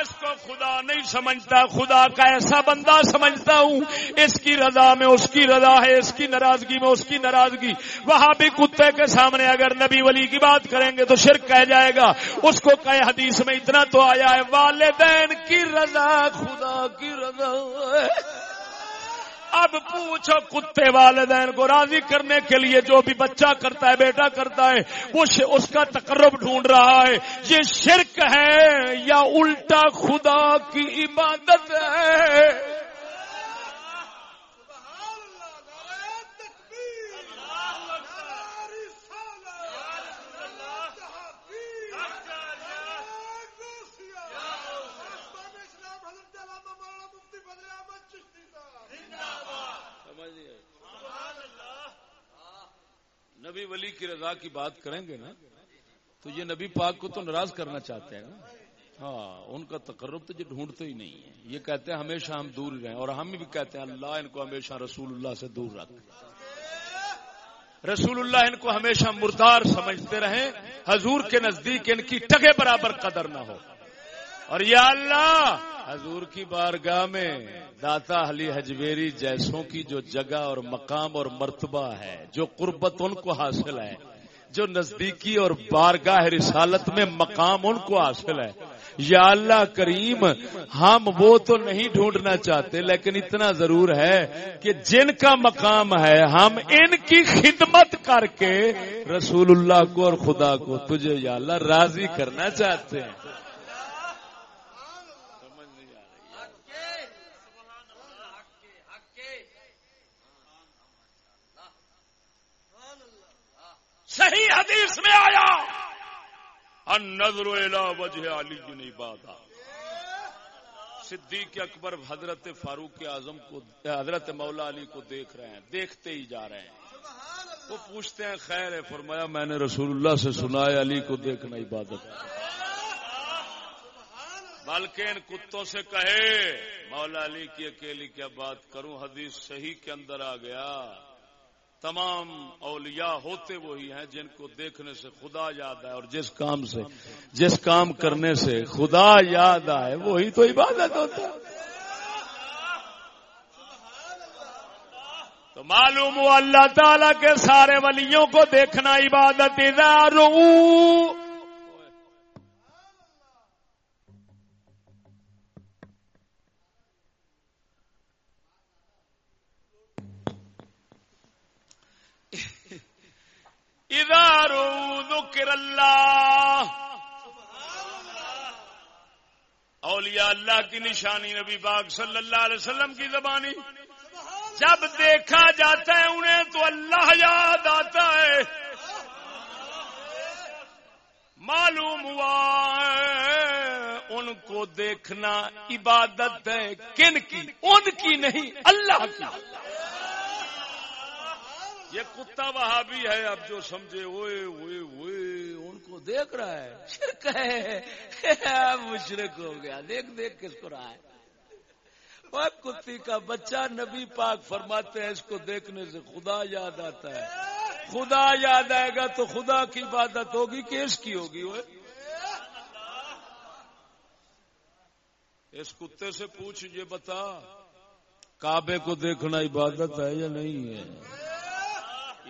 اس کو خدا نہیں سمجھتا، خدا کا ایسا بندہ سمجھتا ہوں، اس کی رضا میں، اس کی رضا ہے، اس کی ناراضگی میں، اس کی ناراضگی۔ وہاں بھی کتے کے سامنے اگر نبی ولی کی بات کریں گے تو شرک کہہ جائے گا۔ اس کو کہ حدیث میں اتنا تو آیا ہے، والدین کی رضا، خدا کی رضا۔ اب پوچھو کتے والدین کو راضی کرنے کے لیے جو بھی بچہ کرتا ہے، بیٹا کرتا ہے، وہ اس کا تقرب ڈھونڈ رہا ہے۔ یہ شرک ہے یا الٹا خدا کی عبادت ہے؟ نبی ولی کی رضا کی بات کریں گے نا، تو یہ نبی پاک کو تو ناراض کرنا چاہتے ہیں نا۔ ہاں ان کا تقرب تو یہ ڈھونڈتے ہی نہیں ہے یہ کہتے ہیں ہمیشہ ہم دور رہیں، اور ہم بھی کہتے ہیں اللہ ان کو ہمیشہ رسول اللہ سے دور رکھ۔ رسول اللہ ان کو ہمیشہ مردار سمجھتے رہیں، حضور کے نزدیک ان کی ٹگے برابر قدر نہ ہو۔ اور یا اللہ حضور کی بارگاہ میں داتا علی حجویری جیسوں کی جو جگہ اور مقام اور مرتبہ ہے، جو قربت ان کو حاصل ہے، جو نزدیکی اور بارگاہ رسالت میں مقام ان کو حاصل ہے۔ یا اللہ کریم، ہم وہ تو نہیں ڈھونڈنا چاہتے، لیکن اتنا ضرور ہے کہ جن کا مقام ہے، ہم ان کی خدمت کر کے رسول اللہ کو اور خدا کو تجھے یا اللہ راضی کرنا چاہتے ہیں۔ صحیح حدیث میں آیا۔ نظر وجہ علی نہیں بات صدیق اکبر حضرت فاروق اعظم کو، حضرت مولا علی کو دیکھ رہے ہیں، دیکھتے ہی جا رہے ہیں۔ وہ پوچھتے ہیں، خیر ہے، فرمایا، میں نے رسول اللہ سے سنا ہے، علی کو دیکھنا عبادت۔ بلکہ ان کتوں سے کہے، مولا علی کی اکیلی کیا بات کروں، حدیث صحیح کے اندر آ گیا۔ تمام اولیاء ہوتے وہی ہیں جن کو دیکھنے سے خدا یاد آئے اور جس کام سے، جس کام کرنے سے خدا یاد آئے، وہی تو عبادت ہوتا تو معلوم ہو اللہ تعالی کے سارے ولیوں کو دیکھنا عبادت ذکر اللہ. اولیاء اللہ کی نشانی نبی باغ صلی اللہ علیہ وسلم کی زبانی. جب دیکھا جاتا ہے انہیں تو اللہ یاد آتا ہے. معلوم ہوا ان کو دیکھنا عبادت ہے. کن کی؟ ان کی نہیں، اللہ کی. یہ کتا وہاں بھی ہے، اب جو سمجھے ہوئے ہوئے ہوئے ان کو دیکھ رہا ہے۔ شرک ہے۔ مشرق ہو گیا۔ دیکھ دیکھ کس کو رہا ہے۔ وہ کتی کا بچہ نبی پاک فرماتے ہیں، اس کو دیکھنے سے خدا یاد آتا ہے۔ خدا یاد آئے گا تو خدا کی عبادت ہوگی کہ اس کی ہوگی؟ وہ اس کتے سے پوچھ، یہ بتا، کعبے کو دیکھنا عبادت ہے یا نہیں ہے؟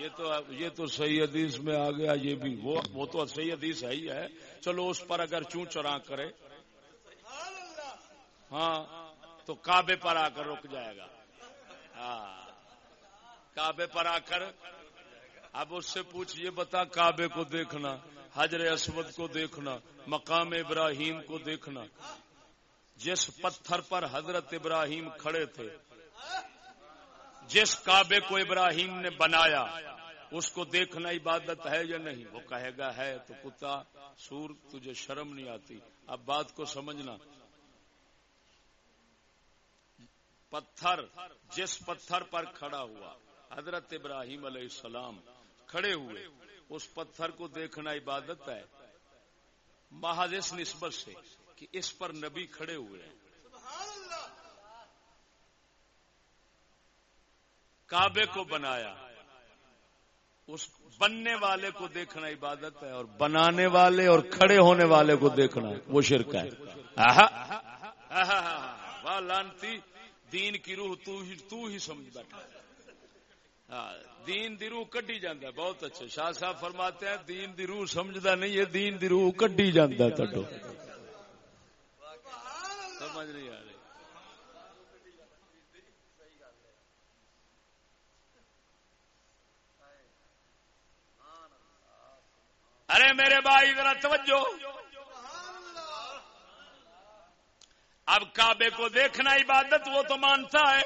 یہ تو یہ تو صحیح حدیث میں آ گیا، یہ بھی وہ وہ تو صحیح حدیث ہے ہی ہے۔ چلو اس پر اگر چون چرا کرے۔ ہاں تو کعبے پر آ کر رک جائے گا۔ ہاں کعبے پر آ کر۔ اب اس سے پوچھ یہ بتا کعبے کو دیکھنا، حجر اسود کو دیکھنا، مقام ابراہیم کو دیکھنا۔ جس پتھر پر حضرت ابراہیم کھڑے تھے جس کعبے کو ابراہیم نے بنایا، اس کو دیکھنا عبادت ہے یا نہیں؟ وہ کہے گا، ہے تو کتا، سور، تجھے شرم نہیں آتی۔ اب بات کو سمجھنا۔ پتھر، جس پتھر پر کھڑا ہوا، حضرت ابراہیم علیہ السلام کھڑے ہوئے، اس پتھر کو دیکھنا عبادت ہے۔ محض اس نسبت سے کہ اس پر نبی کھڑے ہوئے ہیں۔ کعبے کو بنایا۔ اس بننے والے کو دیکھنا عبادت ہے اور بنانے والے اور کھڑے ہونے والے کو دیکھنا وہ شرک ہے۔ لانتی۔ دین کی روح تو ہی تو ہی سمجھ بیٹھا۔ ہاں، دین دی روح کڈی جاندہ ہے۔ بہت اچھے شاہ صاحب فرماتے ہیں، دین دی روح سمجھدا نہیں ہے، دین دی روح کڈی جاندہ ہے تڈو۔ سمجھ نہیں آ رہی۔ ارے میرے بھائی، ذرا توجہ۔ اب کعبے کو دیکھنا عبادت، وہ تو مانتا ہے۔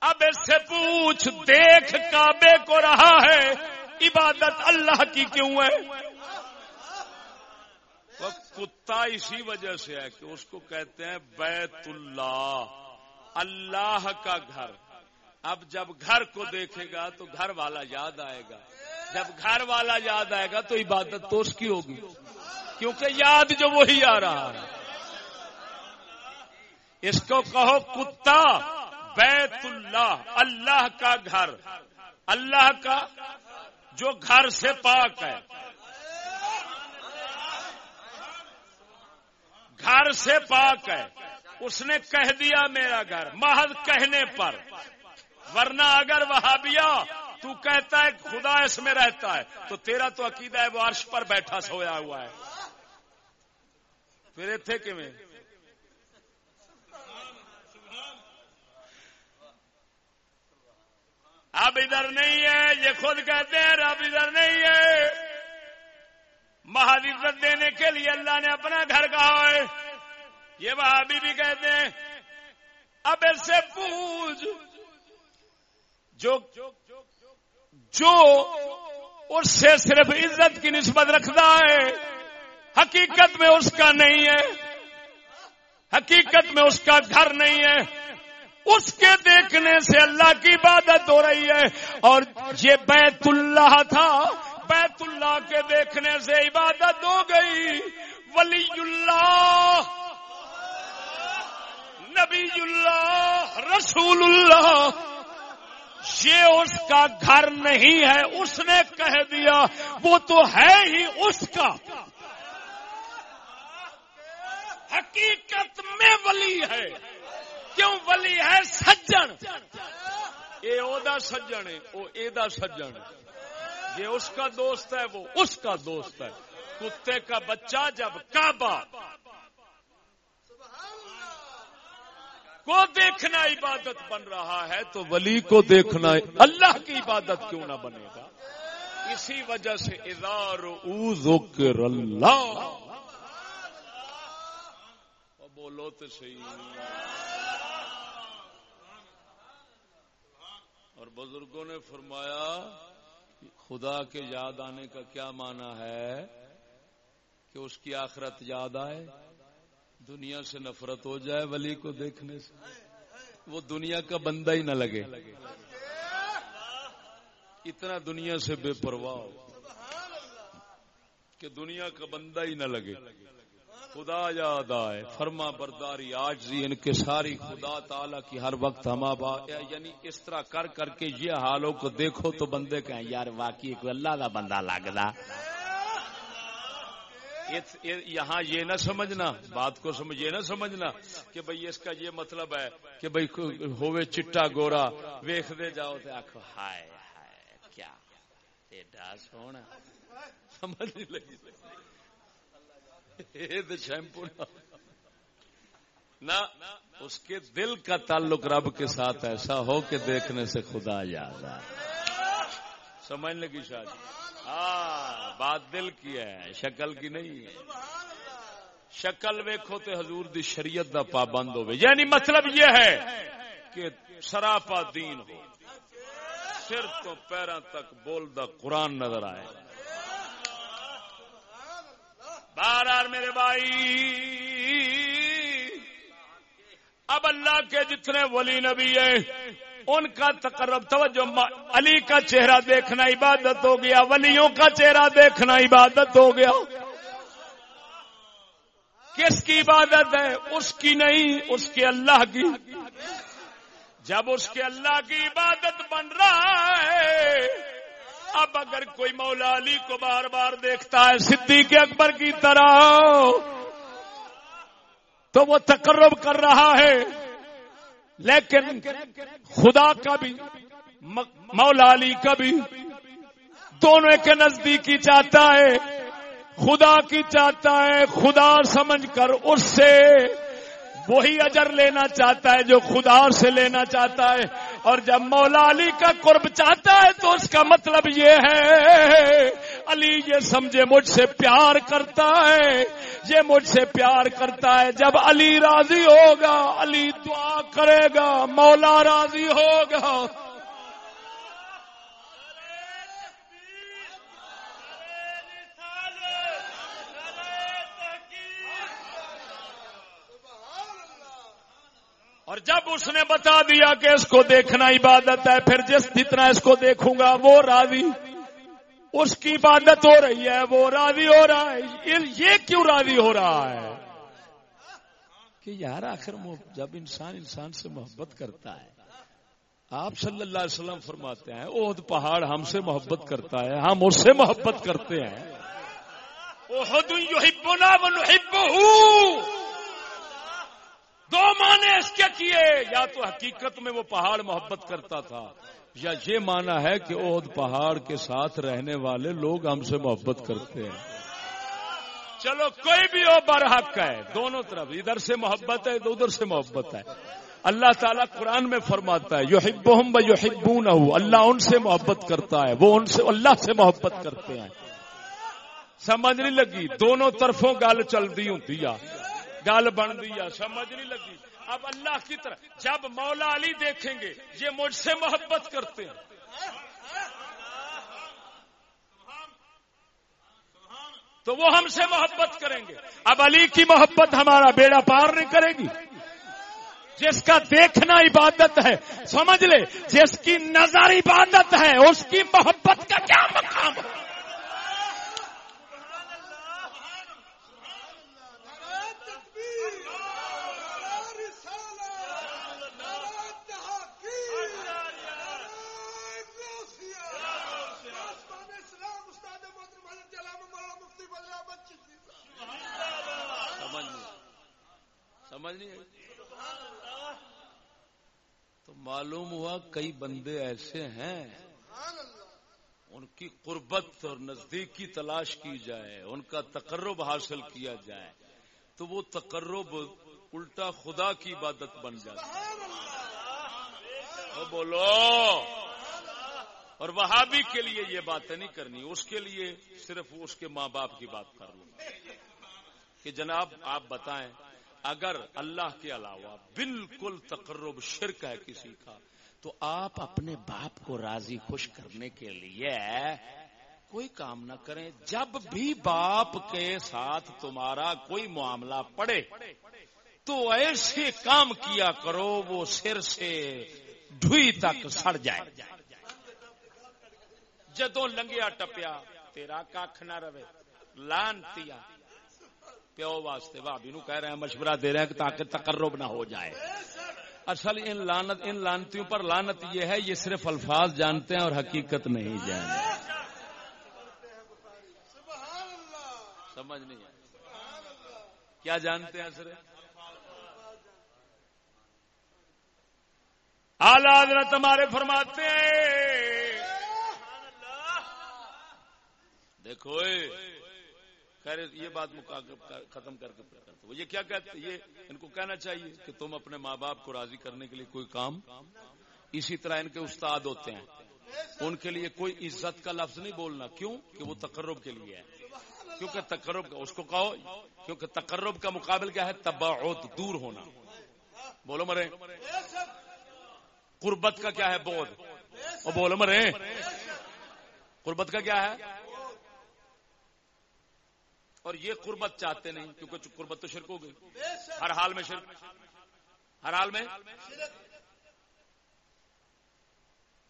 اب اس سے پوچھ، دیکھ کعبے کو رہا ہے۔ عبادت اللہ کی کیوں ہے؟ وہ کتا اسی وجہ سے ہے کہ اس کو کہتے ہیں بیت اللہ۔ اللہ کا گھر۔ اب جب گھر کو دیکھے گا تو گھر والا یاد آئے گا۔ جب گھر والا یاد آئے گا تو عبادت تو اس کی ہوگی۔ کیونکہ یاد جو وہی آ رہا ہے۔ اس کو کہو کتا بیت اللہ اللہ کا گھر۔ اللہ کا جو گھر سے پاک ہے۔ گھر سے پاک ہے۔ اس نے کہہ دیا میرا گھر، محض کہنے پر۔ ورنہ اگر وہابیا تو کہتا ہے خدا اس میں رہتا ہے، تو تیرا تو عقیدہ ہے، وہ عرش پر بیٹھا سویا ہوا ہے۔ پھر اتنے کی اب ادھر نہیں ہے، یہ خود کہتے ہیں اب ادھر نہیں ہے۔ مہادیت دینے کے لیے اللہ نے اپنا گھر کہا ہے۔ یہ وہابی بھی کہتے ہیں۔ اب ایسے پوچھ، جو جو اس سے صرف عزت کی نسبت رکھتا ہے، حقیقت میں اس کا نہیں ہے۔ حقیقت میں اس کا گھر نہیں ہے۔ اس کے دیکھنے سے اللہ کی عبادت ہو رہی ہے۔ اور یہ بیت اللہ تھا۔ بیت اللہ کے دیکھنے سے عبادت ہو گئی۔ ولی اللہ، نبی اللہ، رسول اللہ یہ اس کا گھر نہیں ہے، اس نے کہہ دیا، وہ تو ہے ہی اس کا۔ حقیقت میں ولی ہے۔ کیوں ولی ہے؟ سجن۔ یہ او سجن ہے وہ ادا سجن۔ یہ اس کا دوست ہے، وہ اس کا دوست ہے۔ کتے کا بچہ جب کعبہ کو دیکھنا عبادت بن رہا ہے تو ولی کو دیکھنا اللہ کی عبادت کیوں نہ بنے گا؟ اسی وجہ سے ادار ذکر اللہ۔ بولو تو صحیح۔ اور بزرگوں نے فرمایا خدا کے یاد آنے کا کیا معنی ہے؟ کہ اس کی آخرت یاد آئے۔ دنیا سے نفرت ہو جائے، ولی کو دیکھنے سے۔ وہ دنیا کا بندہ ہی نہ لگے۔ اتنا دنیا سے بے پرواہ کہ دنیا کا بندہ ہی نہ لگے۔ خدا یاد آئے، فرما برداری، آج جی ان کے ساری خدا تعالی کی ہر وقت ہم یعنی اس طرح کر کر کے یہ حالوں کو دیکھو تو بندے کہیں، یار واقعی کوئی اللہ کا بندہ لگتا یہاں یہ نہ سمجھنا، بات کو سمجھ یہ نہ سمجھنا کہ بھئی اس کا یہ مطلب ہے کہ بھئی ہوئے چٹا گورا ویخ دے جاؤ تو آخو ہائے ہائے، کیا؟ ایڈا سونا۔ سمجھ نہیں لگی۔ شیمپو نہ، اس کے دل کا تعلق رب کے ساتھ ایسا ہو کہ دیکھنے سے خدا یاد آ۔ سمجھ لگی شاید جی۔ ہاں بات دل کی ہے، شکل کی نہیں ہے۔ شکل ویکھو تو حضور دی شریعت دا پابند ہو یعنی مطلب یہ ہے کہ سراپا دین ہو۔ سر تو پیروں تک بولدا قرآن نظر آئے۔ بار بار میرے بھائی، اب اللہ کے جتنے ولی نبی ہیں ان کا تقرب، توجہ علی کا چہرہ دیکھنا عبادت ہو گیا، ولیوں کا چہرہ دیکھنا عبادت ہو گیا۔ کس کی عبادت ہے؟ اس کی نہیں، اس کے اللہ کی۔ جب اس کے اللہ کی عبادت بن رہا ہے، اب اگر کوئی مولا علی کو بار بار دیکھتا ہے صدیق اکبر کی طرح، تو وہ تقرب کر رہا ہے۔ لیکن خدا کا بھی مولا علی کا بھی دونوں کے نزدیکی چاہتا ہے۔ خدا کی چاہتا ہے، خدا سمجھ کر اس سے وہی اجر لینا چاہتا ہے جو خدا سے لینا چاہتا ہے۔ اور جب مولا علی کا قرب چاہتا ہے تو اس کا مطلب یہ ہے، علی یہ سمجھے مجھ سے پیار کرتا ہے۔ یہ مجھ سے پیار کرتا ہے۔ جب علی راضی ہوگا، علی دعا کرے گا، مولا راضی ہوگا۔ اور جب اس نے بتا دیا کہ اس کو دیکھنا عبادت ہے، پھر جس جتنا اس کو دیکھوں گا، وہ راضی۔ اس کی عبادت ہو رہی ہے، وہ راضی ہو رہا ہے۔ یہ کیوں راضی ہو رہا ہے؟ کہ یار آخر جب انسان انسان سے محبت کرتا ہے، آپ صلی اللہ علیہ وسلم فرماتے ہیں عہد پہاڑ ہم سے محبت کرتا ہے، ہم اس سے محبت کرتے ہیں۔ دو معنی اس کے کیے۔ یا تو حقیقت میں وہ پہاڑ محبت کرتا تھا یا یہ مانا ہے کہ عہد پہاڑ کے ساتھ رہنے والے لوگ ہم سے محبت کرتے ہیں۔ چلو کوئی بھی ہو برحق ہے، دونوں طرف، ادھر سے محبت ہے، ادھر سے محبت ہے۔ اللہ تعالیٰ قرآن میں فرماتا ہے یو ہم یو ہبون اللہ ان سے محبت کرتا ہے، وہ ان سے، اللہ سے محبت کرتے ہیں۔ سمجھ نہیں لگی، دونوں طرفوں گل چلتی ہوں گل بن دیا سمجھ نہیں لگی۔ اب اللہ کی طرح جب مولا علی دیکھیں گے، یہ مجھ سے محبت کرتے ہیں۔ تو وہ ہم سے محبت کریں گے۔ اب علی کی محبت ہمارا بیڑا پار نہیں کرے گی۔ جس کا دیکھنا عبادت ہے، سمجھ لے، جس کی نظر عبادت ہے، اس کی محبت کا کیا مقام ہے؟ تو معلوم ہوا کئی بندے ایسے ہیں، ان کی قربت اور نزدیکی تلاش کی جائے، ان کا تقرب حاصل کیا جائے، تو وہ تقرب الٹا خدا کی عبادت بن جاتی بولو، اور وہابی کے لیے یہ باتیں نہیں کرنی، اس کے لیے صرف اس کے ماں باپ کی بات کر لوں۔ کہ جناب، آپ بتائیں اگر اللہ کے علاوہ بالکل تقرب شرک ہے کسی کا، تو آپ اپنے باپ کو راضی خوش کرنے کے لیے کوئی کام نہ کریں۔ جب بھی باپ کے ساتھ تمہارا کوئی معاملہ پڑے، تو ایسے کام کیا کرو، وہ سر سے ڈھوئی تک سڑ جائے۔ جدو لنگیا ٹپیا، تیرا کھ نہ رہے لانتیا پیو واسطے بھابی نو کہہ رہے ہیں، مشورہ دے رہے ہیں تاکہ تقرب نہ ہو جائے۔ اصل ان لانت ان لانتیوں پر لانت یہ ہے، یہ صرف الفاظ جانتے ہیں اور حقیقت نہیں جانتے۔ سمجھ نہیں کیا جانتے ہیں سر آلہ تمہارے فرماتے ہیں۔ دیکھو خیر یہ بات ختم کر کے کرتے یہ کیا کہتے یہ ان کو کہنا چاہیے کہ تم اپنے ماں باپ کو راضی کرنے کے لیے کوئی کام اسی طرح ان کے استاد ہوتے ہیں۔ ان کے لیے کوئی عزت کا لفظ نہیں بولنا۔ کیوں؟ کہ وہ تقرب کے لیے ہے کیونکہ تقرب اس کو کہو، کیونکہ تقرب کا مقابل کیا ہے؟ تباعد، دور ہونا۔ بولو مرے۔ قربت کا کیا ہے؟ بودھ بولو مرے۔ قربت کا کیا ہے؟ اور یہ قربت چاہتے نہیں، کیونکہ قربت تو شرک ہو گئی۔ ہر حال میں شرک۔ ہر حال میں۔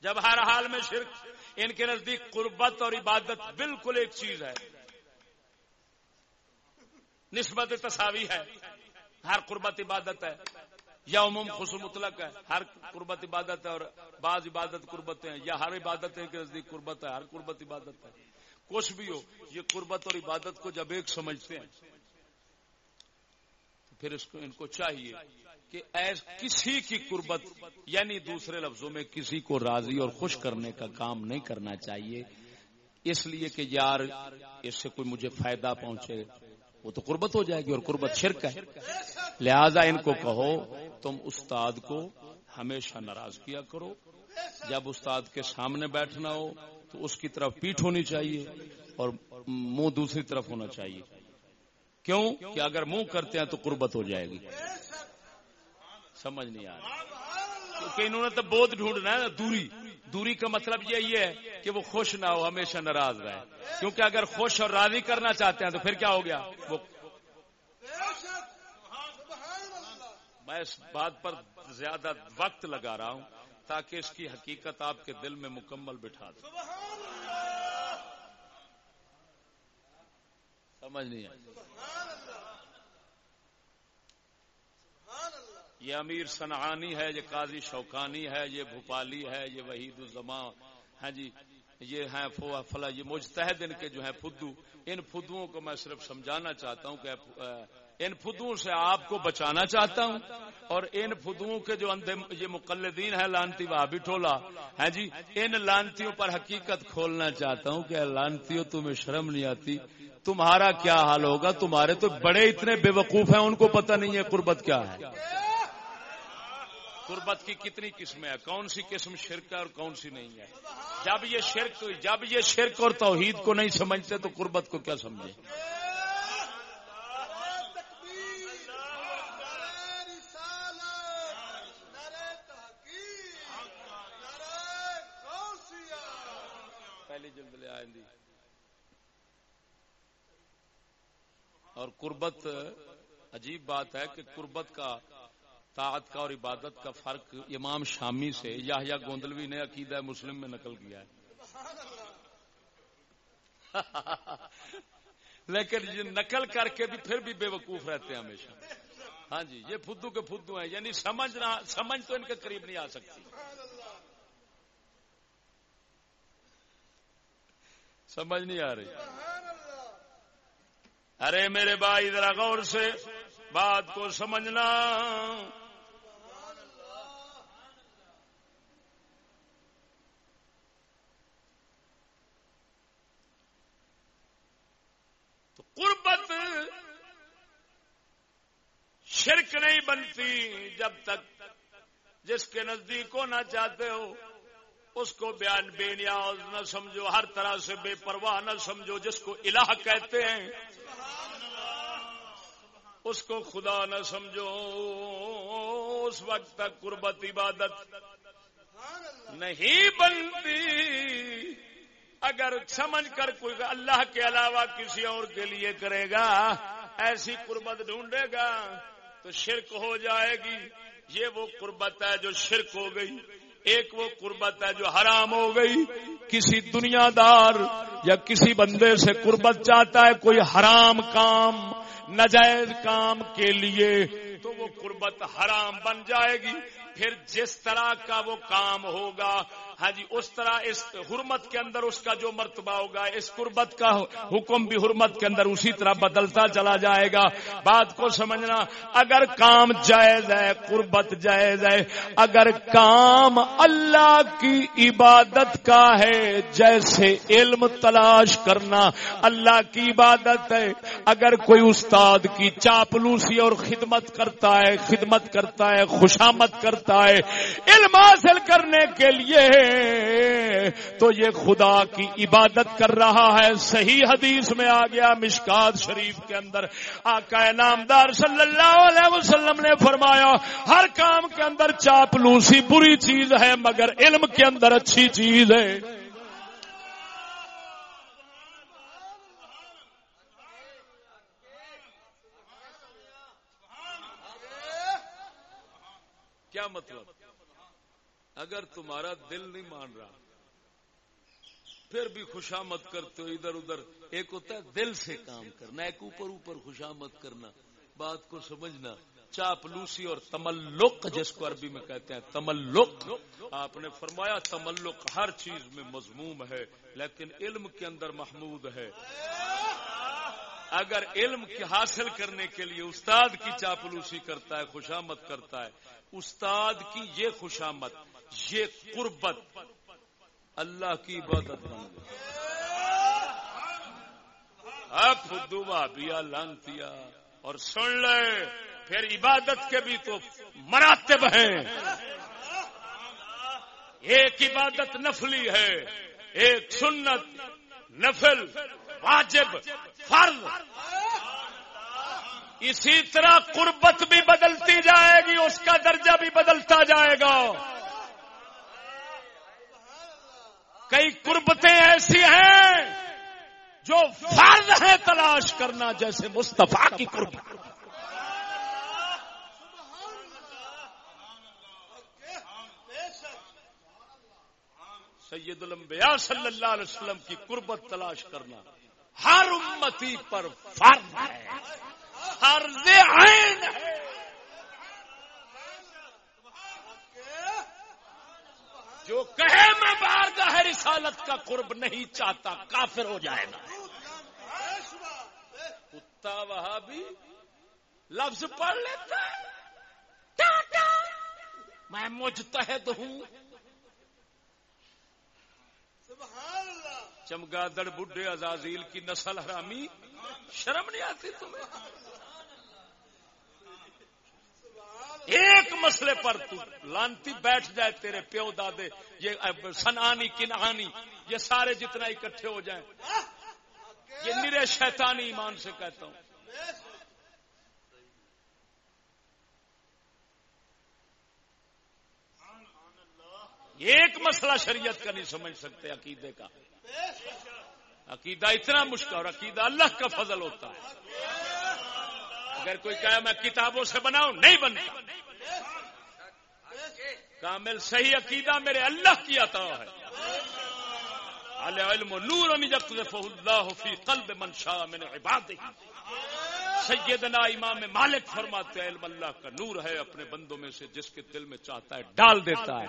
جب ہر حال میں شرک، ان کے نزدیک قربت اور عبادت بالکل ایک چیز ہے۔ نسبت تصاوی ہے۔ ہر قربت عبادت ہے۔ یا عموم خصوص مطلق ہے۔ ہر قربت عبادت ہے اور بعض عبادت قربت ہیں۔ یا ہر عبادت کے نزدیک قربت ہے۔ ہر قربت عبادت ہے۔ کچھ بھی ہو، یہ قربت اور عبادت کو جب ایک سمجھتے ہیں، پھر اس کو، ان کو چاہیے کہ ایس کسی کی قربت یعنی دوسرے لفظوں میں کسی کو راضی اور خوش کرنے کا کام نہیں کرنا چاہیے۔ اس لیے کہ یار، اس سے کوئی مجھے فائدہ پہنچے، وہ تو قربت ہو جائے گی اور قربت شرک ہے۔ لہذا ان کو کہو، تم استاد کو ہمیشہ ناراض کیا کرو۔ جب استاد کے سامنے بیٹھنا ہو تو اس کی طرف پیٹ ہونی چاہیے اور منہ دوسری طرف ہونا چاہیے۔ کیوں؟ کہ اگر منہ کرتے ہیں تو قربت ہو جائے گی۔ سمجھ نہیں آ رہا کیونکہ انہوں نے تو بہت ڈھونڈنا ہے نا، دوری۔ دوری کا مطلب یہی ہے کہ وہ خوش نہ ہو، ہمیشہ ناراض رہے۔ کیونکہ اگر خوش اور راضی کرنا چاہتے ہیں تو پھر کیا ہو گیا؟ وہ میں اس بات پر زیادہ وقت لگا رہا ہوں۔ تاکہ اس کی حقیقت آپ کے دل میں مکمل بٹھا دے۔ سمجھ نہیں یہ امیر سنعانی ہے، یہ قاضی شوکانی ہے، یہ بھوپالی ہے، یہ وحید الزما ہاں جی یہ ہیں فلا یہ مجتہد ان کے جو ہیں فدو۔ ان فدوؤں کو میں صرف سمجھانا چاہتا ہوں کہ ان فدوؤں سے آپ کو بچانا چاہتا ہوں۔ اور ان فدوؤں کے جو اندھے یہ مقلدین ہیں، لانتی بھابی ٹولا ہے ہاں جی ان لانتیوں پر حقیقت کھولنا چاہتا ہوں کہ لانتیوں تمہیں شرم نہیں آتی۔ تمہارا کیا حال ہوگا؟ تمہارے تو بڑے اتنے بے وقوف ہیں، ان کو پتہ نہیں ہے قربت کیا ہے۔ قربت کی کتنی قسمیں ہیں کون سی قسم شرک ہے اور کون سی نہیں ہے؟ جب یہ شرک جب یہ شرک اور توحید کو نہیں سمجھتے تو قربت کو کیا سمجھے پہلی جلد لے آئندی اور قربت عجیب بات ہے کہ قربت کا طاعت کا اور عبادت کا فرق امام شامی سے یا یا گوندلوی نے عقیدہ مسلم میں نقل کیا ہے۔ لیکن یہ نقل کر کے بھی پھر بھی بے وقوف رہتے ہیں ہمیشہ۔ ہاں جی یہ فدو کے فدو ہیں یعنی سمجھنا سمجھ تو ان کے قریب نہیں آ سکتی۔ سمجھ نہیں آ رہی۔ ارے میرے بھائی، ذرا غور سے بات کو سمجھنا۔ قربت شرک نہیں بنتی جب تک جس کے نزدیک ہونا چاہتے ہو، اس کو بیان بے نیاز نہ سمجھو، ہر طرح سے بے پرواہ نہ سمجھو، جس کو الہ کہتے ہیں، اس کو خدا نہ سمجھو، اس وقت تک قربت عبادت نہیں بنتی۔ اگر سمجھ کر کوئی اللہ کے علاوہ کسی اور کے لیے کرے گا، ایسی قربت ڈھونڈے گا تو شرک ہو جائے گی۔ یہ وہ قربت ہے جو شرک ہو گئی۔ ایک وہ قربت ہے جو حرام ہو گئی۔ کسی دنیا دار یا کسی بندے سے قربت چاہتا ہے کوئی حرام کام نجائز کام کے لیے، تو وہ قربت حرام بن جائے گی۔ پھر جس طرح کا وہ کام ہوگا ہاں جی اس طرح اس حرمت کے اندر اس کا جو مرتبہ ہوگا، اس قربت کا حکم بھی حرمت کے اندر اسی طرح بدلتا چلا جائے گا۔ بات کو سمجھنا، اگر کام جائز ہے، قربت جائز ہے، اگر کام اللہ کی عبادت کا ہے، جیسے علم تلاش کرنا اللہ کی عبادت ہے، اگر کوئی استاد کی چاپلوسی اور خدمت کرتا ہے، خدمت کرتا ہے خوشامت کرتا ہے، علم حاصل کرنے کے لیے تو یہ خدا کی عبادت کر رہا ہے۔ صحیح حدیث میں آ گیا مشکات شریف کے اندر۔ آقا نامدار صلی اللہ علیہ وسلم نے فرمایا، ہر کام کے اندر چاپلوسی بری چیز ہے، مگر علم کے اندر اچھی چیز ہے۔ کیا مطلب؟ اگر تمہارا دل نہیں مان رہا، پھر بھی خوشامد کرتے ہو ادھر ادھر۔ ایک ہوتا ہے دل سے کام کرنا، ایک اوپر اوپر خوشامد کرنا۔ بات کو سمجھنا۔ چاپلوسی اور تملق، جس کو عربی میں کہتے ہیں تملق۔ آپ نے فرمایا تملق ہر چیز میں مضموم ہے، لیکن علم کے اندر محمود ہے۔ اگر علم کے حاصل کرنے کے لیے استاد کی چاپلوسی کرتا ہے، خوشامد کرتا ہے، استاد کی یہ خوشامد۔ یہ قربت اللہ کی عبادت بن گئی۔ اب خدو بھابیا لانتیا اور سن لے، پھر عبادت کے بھی تو مراتب ہیں۔ ایک عبادت نفلی ہے، ایک سنت، نفل، واجب، فرض۔ اسی طرح قربت بھی بدلتی جائے گی، اس کا درجہ بھی بدلتا جائے گا۔ کئی قربتیں ایسی ہیں جو فرض ہے تلاش کرنا جیسے مستفا کی قربت۔ سید الانبیاء صلی اللہ علیہ وسلم کی قربت تلاش کرنا ہر امتی پر فرض ہے۔ فرض عین ہے۔ جو کہے میں بارگاہ رسالت کا قرب نہیں چاہتا، کافر ہو جائے گا۔ کتا وہاں بھی لفظ پڑھ لیتا ہے۔ میں مجتہد ہوں۔ چمگادڑ بڈھے عزازیل کی نسل حرامی، شرم نہیں آتی تمہیں؟ ایک مسئلے پر تو لانتی بیٹھ جائے تیرے پیو دادے، یہ سنانی کنہانی، یہ سارے جتنا اکٹھے ہو جائیں۔ یہ نرے شیطانی ایمان سے کہتا ہوں۔ ایک مسئلہ شریعت کا نہیں سمجھ سکتے عقیدے کا۔ عقیدہ اتنا مشکل اور عقیدہ اللہ کا فضل ہوتا ہے۔ اگر کوئی کہے میں کتابوں سے بناؤں، نہیں بنتا۔ کامل صحیح عقیدہ میرے اللہ کی عطا ہے۔ علم نور اللہ فی قلب من شاء من عباده سیدنا امام مالک فرماتے ہیں، علم اللہ کا نور ہے، اپنے بندوں میں سے جس کے دل میں چاہتا ہے ڈال دیتا ہے۔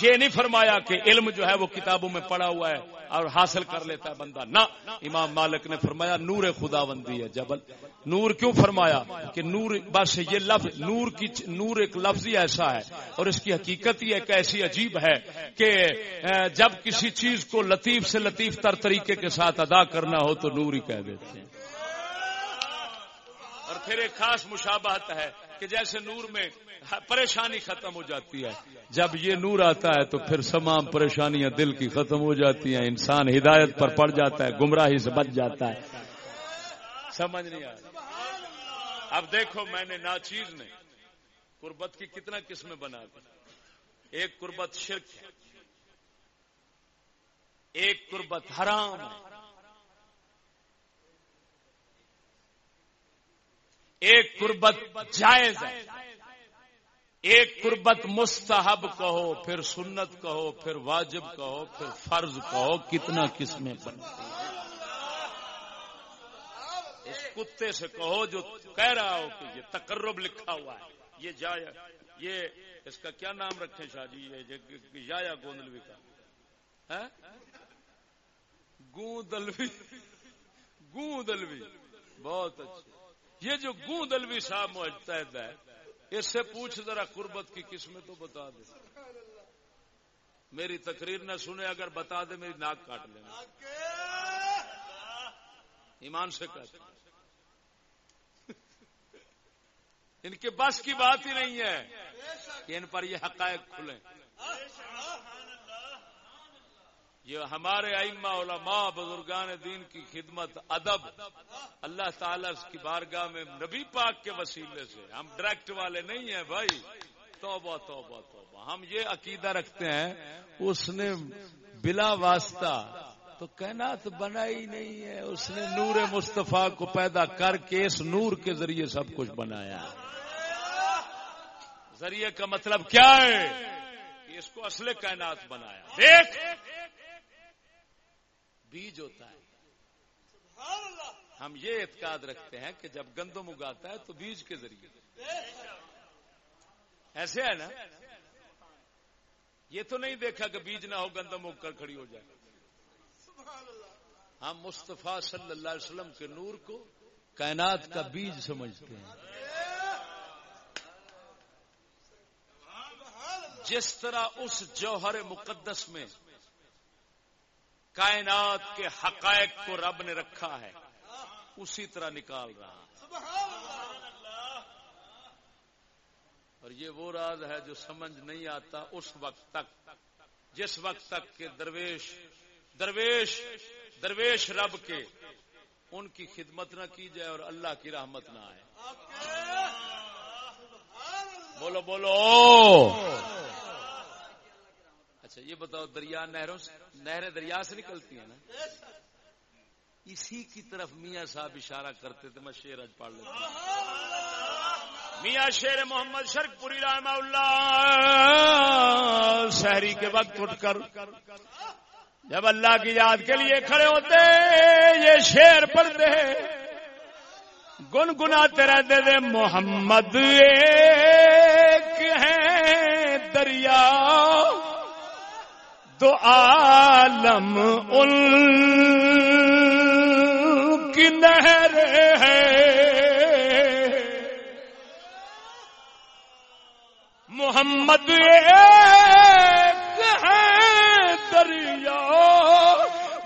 یہ نہیں فرمایا کہ علم جو ہے وہ کتابوں میں پڑا ہوا ہے اور حاصل کر لیتا ہے بندہ۔ نہ، امام مالک نے فرمایا، نور خدا بندی ہے۔ جبل، نور کیوں فرمایا؟ کہ نور، بس یہ لفظ، نور کی، نور ایک لفظ ہی ایسا ہے اور اس کی حقیقت ہی ایک ایسی عجیب ہے کہ جب کسی چیز کو لطیف سے لطیف تر طریقے کے ساتھ ادا کرنا ہو تو نور ہی کہہ دیتے ہیں۔ پھر ایک خاص مشابہت ہے کہ جیسے نور میں پریشانی ختم ہو جاتی ہے۔ جب یہ نور آتا ہے تو پھر تمام پریشانیاں دل کی ختم ہو جاتی ہیں۔ انسان ہدایت پر پڑ جاتا ہے، گمراہی سے بچ جاتا ہے۔ سمجھ نہیں آ اب دیکھو، میں نے ناچیز نے قربت کی کتنا قسمیں بنا دی۔ ایک قربت شرک ہے۔ ایک قربت حرام ہے۔ ایک قربت جائز ہے۔ ایک قربت مستحب کہو، پھر سنت کہو، پھر واجب کہو، پھر فرض کہو، کتنا قسمیں بنتی ہیں۔ اس کتے سے کہو جو کہہ رہا ہو کہ یہ تقرب لکھا ہوا ہے۔ یہ جایا، یہ اس کا کیا نام رکھے شاہ جی؟ یہ جایا گوندلوی کا۔ ہاں؟ گوندلوی۔ گوندلوی۔ بہت اچھا۔ یہ جو گوندلوی صاحب متحد ہے، اس سے پوچھ ذرا قربت کی قسمیں تو بتا دے۔ میری تقریر نہ سنے، اگر بتا دے میری ناک کاٹ لینا۔ ایمان سے کہتے ان کے بس کی بات ہی نہیں ہے کہ ان پر یہ حقائق کھلیں۔ یہ ہمارے ائمہ علماء بزرگان دین کی خدمت، ادب، اللہ تعالی کی بارگاہ میں نبی پاک کے وسیلے سے، ہم ڈائریکٹ والے نہیں ہیں بھائی۔ توبہ توبہ توبہ۔ ہم یہ عقیدہ رکھتے ہیں، اس نے بلا واسطہ تو کائنات بنائی نہیں ہے۔ اس نے نور مصطفیٰ کو پیدا کر کے اس نور کے ذریعے سب کچھ بنایا۔ ذریعے کا مطلب کیا ہے؟ اس کو اصل کائنات بنایا۔ دیکھ! بیج ہوتا ہے۔ ہم یہ اعتقاد رکھتے ہیں کہ جب گندم اگاتا ہے تو بیج کے ذریعے۔ ایسے ہے نا؟ یہ تو نہیں دیکھا کہ بیج نہ ہو، گندم اگ کر کھڑی ہو جائے۔ ہم مصطفیٰ صلی اللہ علیہ وسلم کے نور کو کائنات کا بیج سمجھتے ہیں۔ جس طرح اس جوہر مقدس میں کائنات کے حقائق کو رب نے رکھا ہے۔ اسی طرح نکال رہا۔ اور یہ وہ راز ہے جو سمجھ نہیں آتا اس وقت تک۔ جس وقت تک کہ درویش درویش درویش رب کے ان کی خدمت نہ کی جائے اور اللہ کی رحمت نہ آئے۔ بولو بولو۔ اچھا یہ بتاؤ، دریا نہروں سے نہریں دریا سے نکلتی ہیں نا؟ اسی کی طرف میاں صاحب اشارہ کرتے تھے، میں شیر اج پڑھ لیتا میاں شیر محمد شرک پوری رحمہ اللہ شہری کے وقت اٹھ کر، جب اللہ کی یاد کے لیے کھڑے ہوتے، یہ شیر پڑھتے گنگناتے رہتے تھے، محمد تو عالم ان کی نہر ہے محمد ایک ہے دریا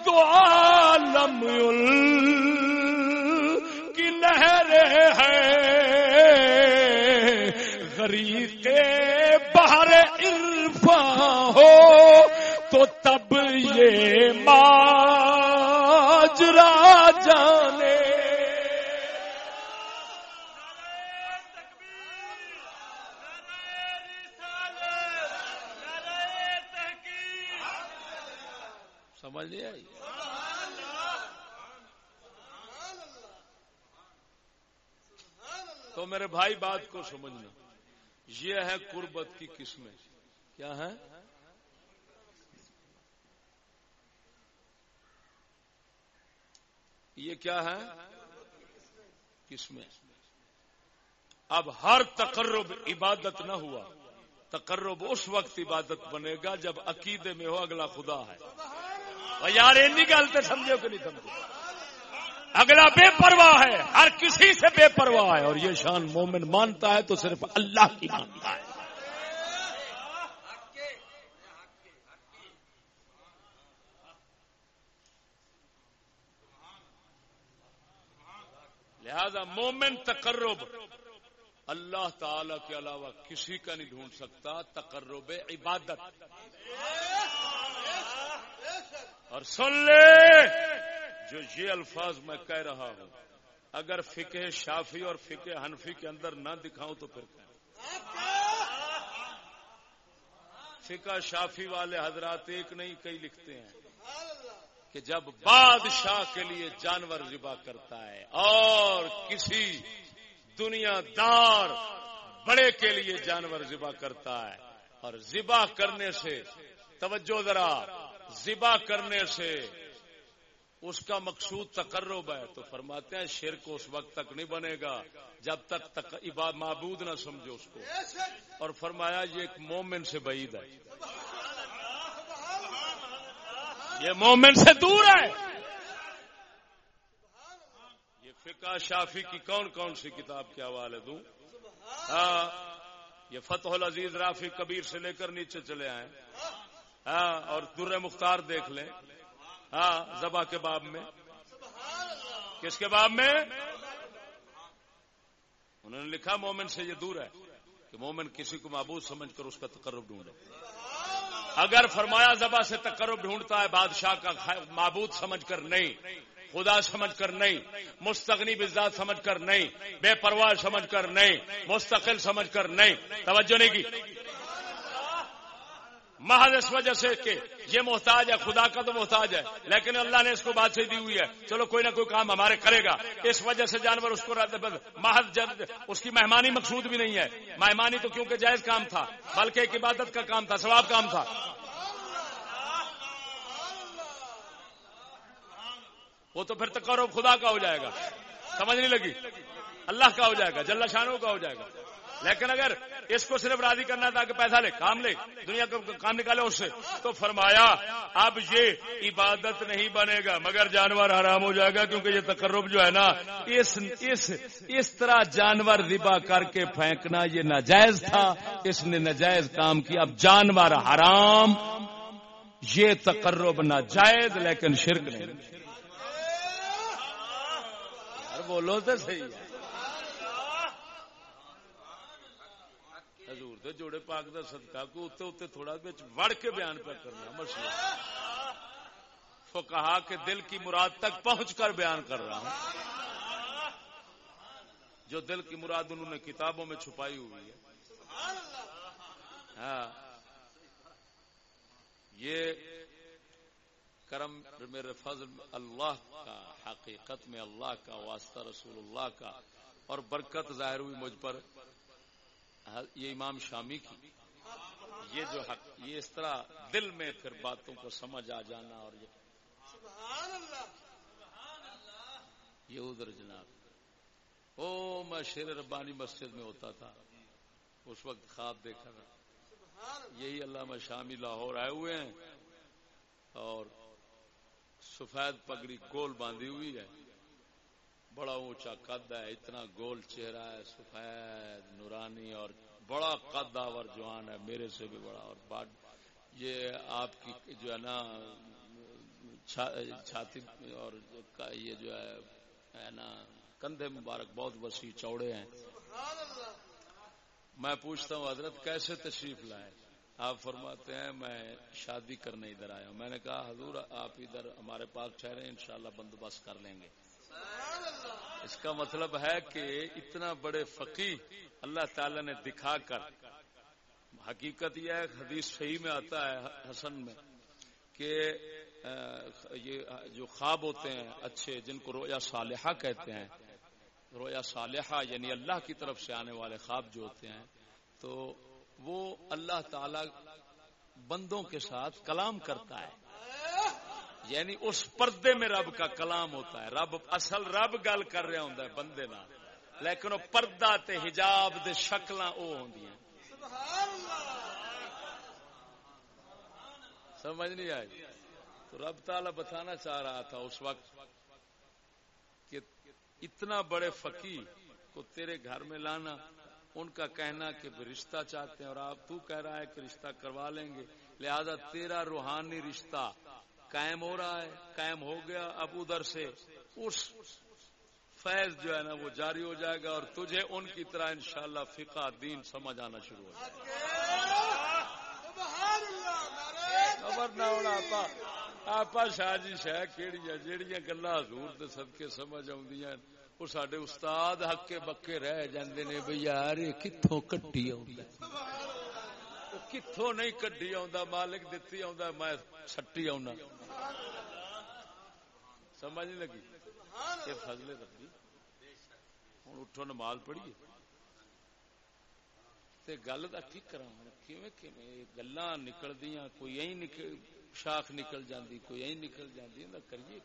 تو عالم ان کی نہر ہے غریق میرے بھائی بات کو سمجھنا۔ یہ ہے قربت کی قسمیں۔ کیا ہے یہ کیا ہے کس میں اب ہر تقرب عبادت نہ ہوا۔ تقرب اس وقت عبادت بنے گا جب عقیدے میں ہو اگلا خدا ہے۔ یار این گل تو سمجھو کہ نہیں سمجھو۔ اگلا بے پرواہ ہے، ہر کسی سے بے پرواہ ہے، اور یہ شان مومن مانتا ہے تو صرف اللہ کی مانتا ہے۔ لہذا مومن تقرب اللہ تعالی کے علاوہ کسی کا نہیں ڈھونڈ سکتا، تقرب عبادت۔ اور سن لے! جو یہ الفاظ میں کہہ رہا ہوں، اگر فقہ شافی اور فقہ حنفی کے اندر نہ دکھاؤں تو پھر فقہ شافی والے حضرات ایک نہیں، کئی لکھتے ہیں کہ جب بادشاہ کے لیے جانور ذبح کرتا ہے اور کسی دنیا دار بڑے کے لیے جانور ذبح کرتا ہے اور ذبح کرنے سے، توجہ ذرا، ذبح کرنے سے اس کا مقصود تقرب ہے۔ تو فرماتے ہیں شیر کو اس وقت تک نہیں بنے گا جب تک معبود نہ سمجھو اس کو۔ اور فرمایا یہ ایک مومن سے بعید ہے۔ یہ مومن سے دور ہے۔ یہ فقہ شافی کی کون کون سی کتاب کے حوالے دوں؟ ہاں یہ فتح العزیز رافی کبیر سے لے کر نیچے چلے آئے ہاں اور در مختار دیکھ لیں۔ ہاں زبا کے باب میں۔ کس کے باب میں؟ انہوں نے لکھا، مومن سے یہ دور ہے کہ مومن کسی کو معبود سمجھ کر اس کا تقرب ڈھونڈے۔ اگر فرمایا زبا سے تقرب ڈھونڈتا ہے، بادشاہ کا معبود سمجھ کر نہیں، خدا سمجھ کر نہیں، مستغنی بزاد سمجھ کر نہیں، بے پرواہ سمجھ کر نہیں، مستقل سمجھ کر نہیں، توجہ نہیں کی۔ محض اس وجہ سے کہ یہ محتاج ہے، خدا کا تو محتاج ہے، لیکن اللہ نے اس کو بات سے دی ہوئی ہے۔ چلو کوئی نہ کوئی کام ہمارے کرے گا۔ اس وجہ سے جانور اس کو محض اس کی مہمانی مقصود بھی نہیں ہے۔ مہمانی تو کیونکہ جائز کام تھا، بلکہ ایک عبادت کا کام تھا، ثواب کام تھا۔ وہ تو پھر تقرب خدا کا ہو جائے گا۔ سمجھ نہیں لگی؟ اللہ کا ہو جائے گا، جل شانوں کا ہو جائے گا۔ لیکن اگر اس کو صرف راضی کرنا تھا کہ پیسہ لے، کام لے، دنیا کا کام نکالے اس سے۔ تو فرمایا، اب یہ عبادت نہیں بنے گا، مگر جانور حرام ہو جائے گا، کیونکہ یہ تقرب جو ہے نا، اس اس اس طرح جانور ذبا کر کے پھینکنا یہ ناجائز تھا۔ اس نے ناجائز کام کیا۔ اب جانور حرام، یہ تقرب ناجائز، لیکن شرک نہیں۔ بولو تو صحیح حضور دے جوڑے پاک دا صدقہ کو اتنے اتنے تھوڑا بچ وڑ کے بیان پر کرنا مسئلہ تو کہا کہ دل کی مراد تک پہنچ کر بیان کر رہا ہوں۔ جو دل کی مراد انہوں نے کتابوں میں چھپائی ہوئی ہے۔ ہاں۔ یہ کرم میرے فضل اللہ کا، حقیقت میں اللہ کا، واسطہ رسول اللہ کا اور برکت ظاہر ہوئی مجھ پر۔ یہ امام شامی کی۔ یہ جو حق یہ اس طرح دل میں پھر باتوں کو سمجھ آ جانا اور یہ یہ ادھر جناب۔ او میں شیر ربانی مسجد میں ہوتا تھا۔ اس وقت خواب دیکھا تھا۔ یہی علامہ شامی لاہور آئے ہوئے ہیں اور سفید پگڑی گول باندھی ہوئی ہے۔ بڑا اونچا قد ہے، اتنا گول چہرہ ہے، سفید، نورانی اور بڑا قد آور جوان ہے، میرے سے بھی بڑا اور بات یہ آپ کی جو ہے نا چھاتی اور یہ جو ہے نا، کندھے مبارک، بہت وسیع چوڑے ہیں۔ میں پوچھتا ہوں، حضرت کیسے تشریف لائے؟ آپ فرماتے ہیں، میں شادی کرنے ادھر آیا ہوں۔ میں نے کہا، حضور، آپ ادھر ہمارے پاس ٹھہرے، انشاءاللہ بندوبست کر لیں گے۔ اس کا مطلب ہے کہ اتنا بڑے فقی اللہ تعالی نے دکھا کر، حقیقت یہ ہے، حدیث صحیح میں آتا ہے، حسن میں، کہ یہ، جو خواب ہوتے ہیں اچھے، جن کو رویا صالحہ کہتے ہیں، رویا صالحہ یعنی اللہ کی طرف سے آنے والے خواب جو ہوتے ہیں، تو وہ اللہ تعالی بندوں کے ساتھ کلام کرتا ہے۔ یعنی اس پردے میں رب کا کلام ہوتا ہے۔ رب اصل رب گل کر رہا ہوں بندے نہ لیکن وہ پردہ تے حجاب دے شکل وہ ہوں سمجھ نہیں آئی؟ تو رب تعالی بتانا چاہ رہا تھا اس وقت کہ اتنا بڑے فقی کو تیرے گھر میں لانا، ان کا کہنا کہ رشتہ چاہتے ہیں اور آپ، تو کہہ رہا ہے کہ رشتہ کروا لیں گے۔ لہذا تیرا روحانی رشتہ قائم ہو رہا ہے، قائم ہو گیا اب ادھر سے۔ اس فیض جو ہے نا وہ جاری ہو جائے گا اور تجھے ان کی طرح انشاءاللہ فقہ دین سمجھ آنا شروع ہو جائے خبر نہ ہونا آپا آپا شاہ جی شہ کہڑی ہے جہیا گلا حضور سد کے سمجھ آدی وہ سڈے استاد ہکے بکے رہ جاندے نے بھئی یار، یہ کتوں کٹی کتوں نہیں کٹی آ مالک دتی آ میں سٹی آنا سمجھ نہیں لگی؟ یہ فضل ربی ہوں اٹھو نماز پڑھیے۔ گل کا کی کرا گلا نکل دیا کوئی نکل شاخ نکل جاندی کوئی نکل جاندی کریے۔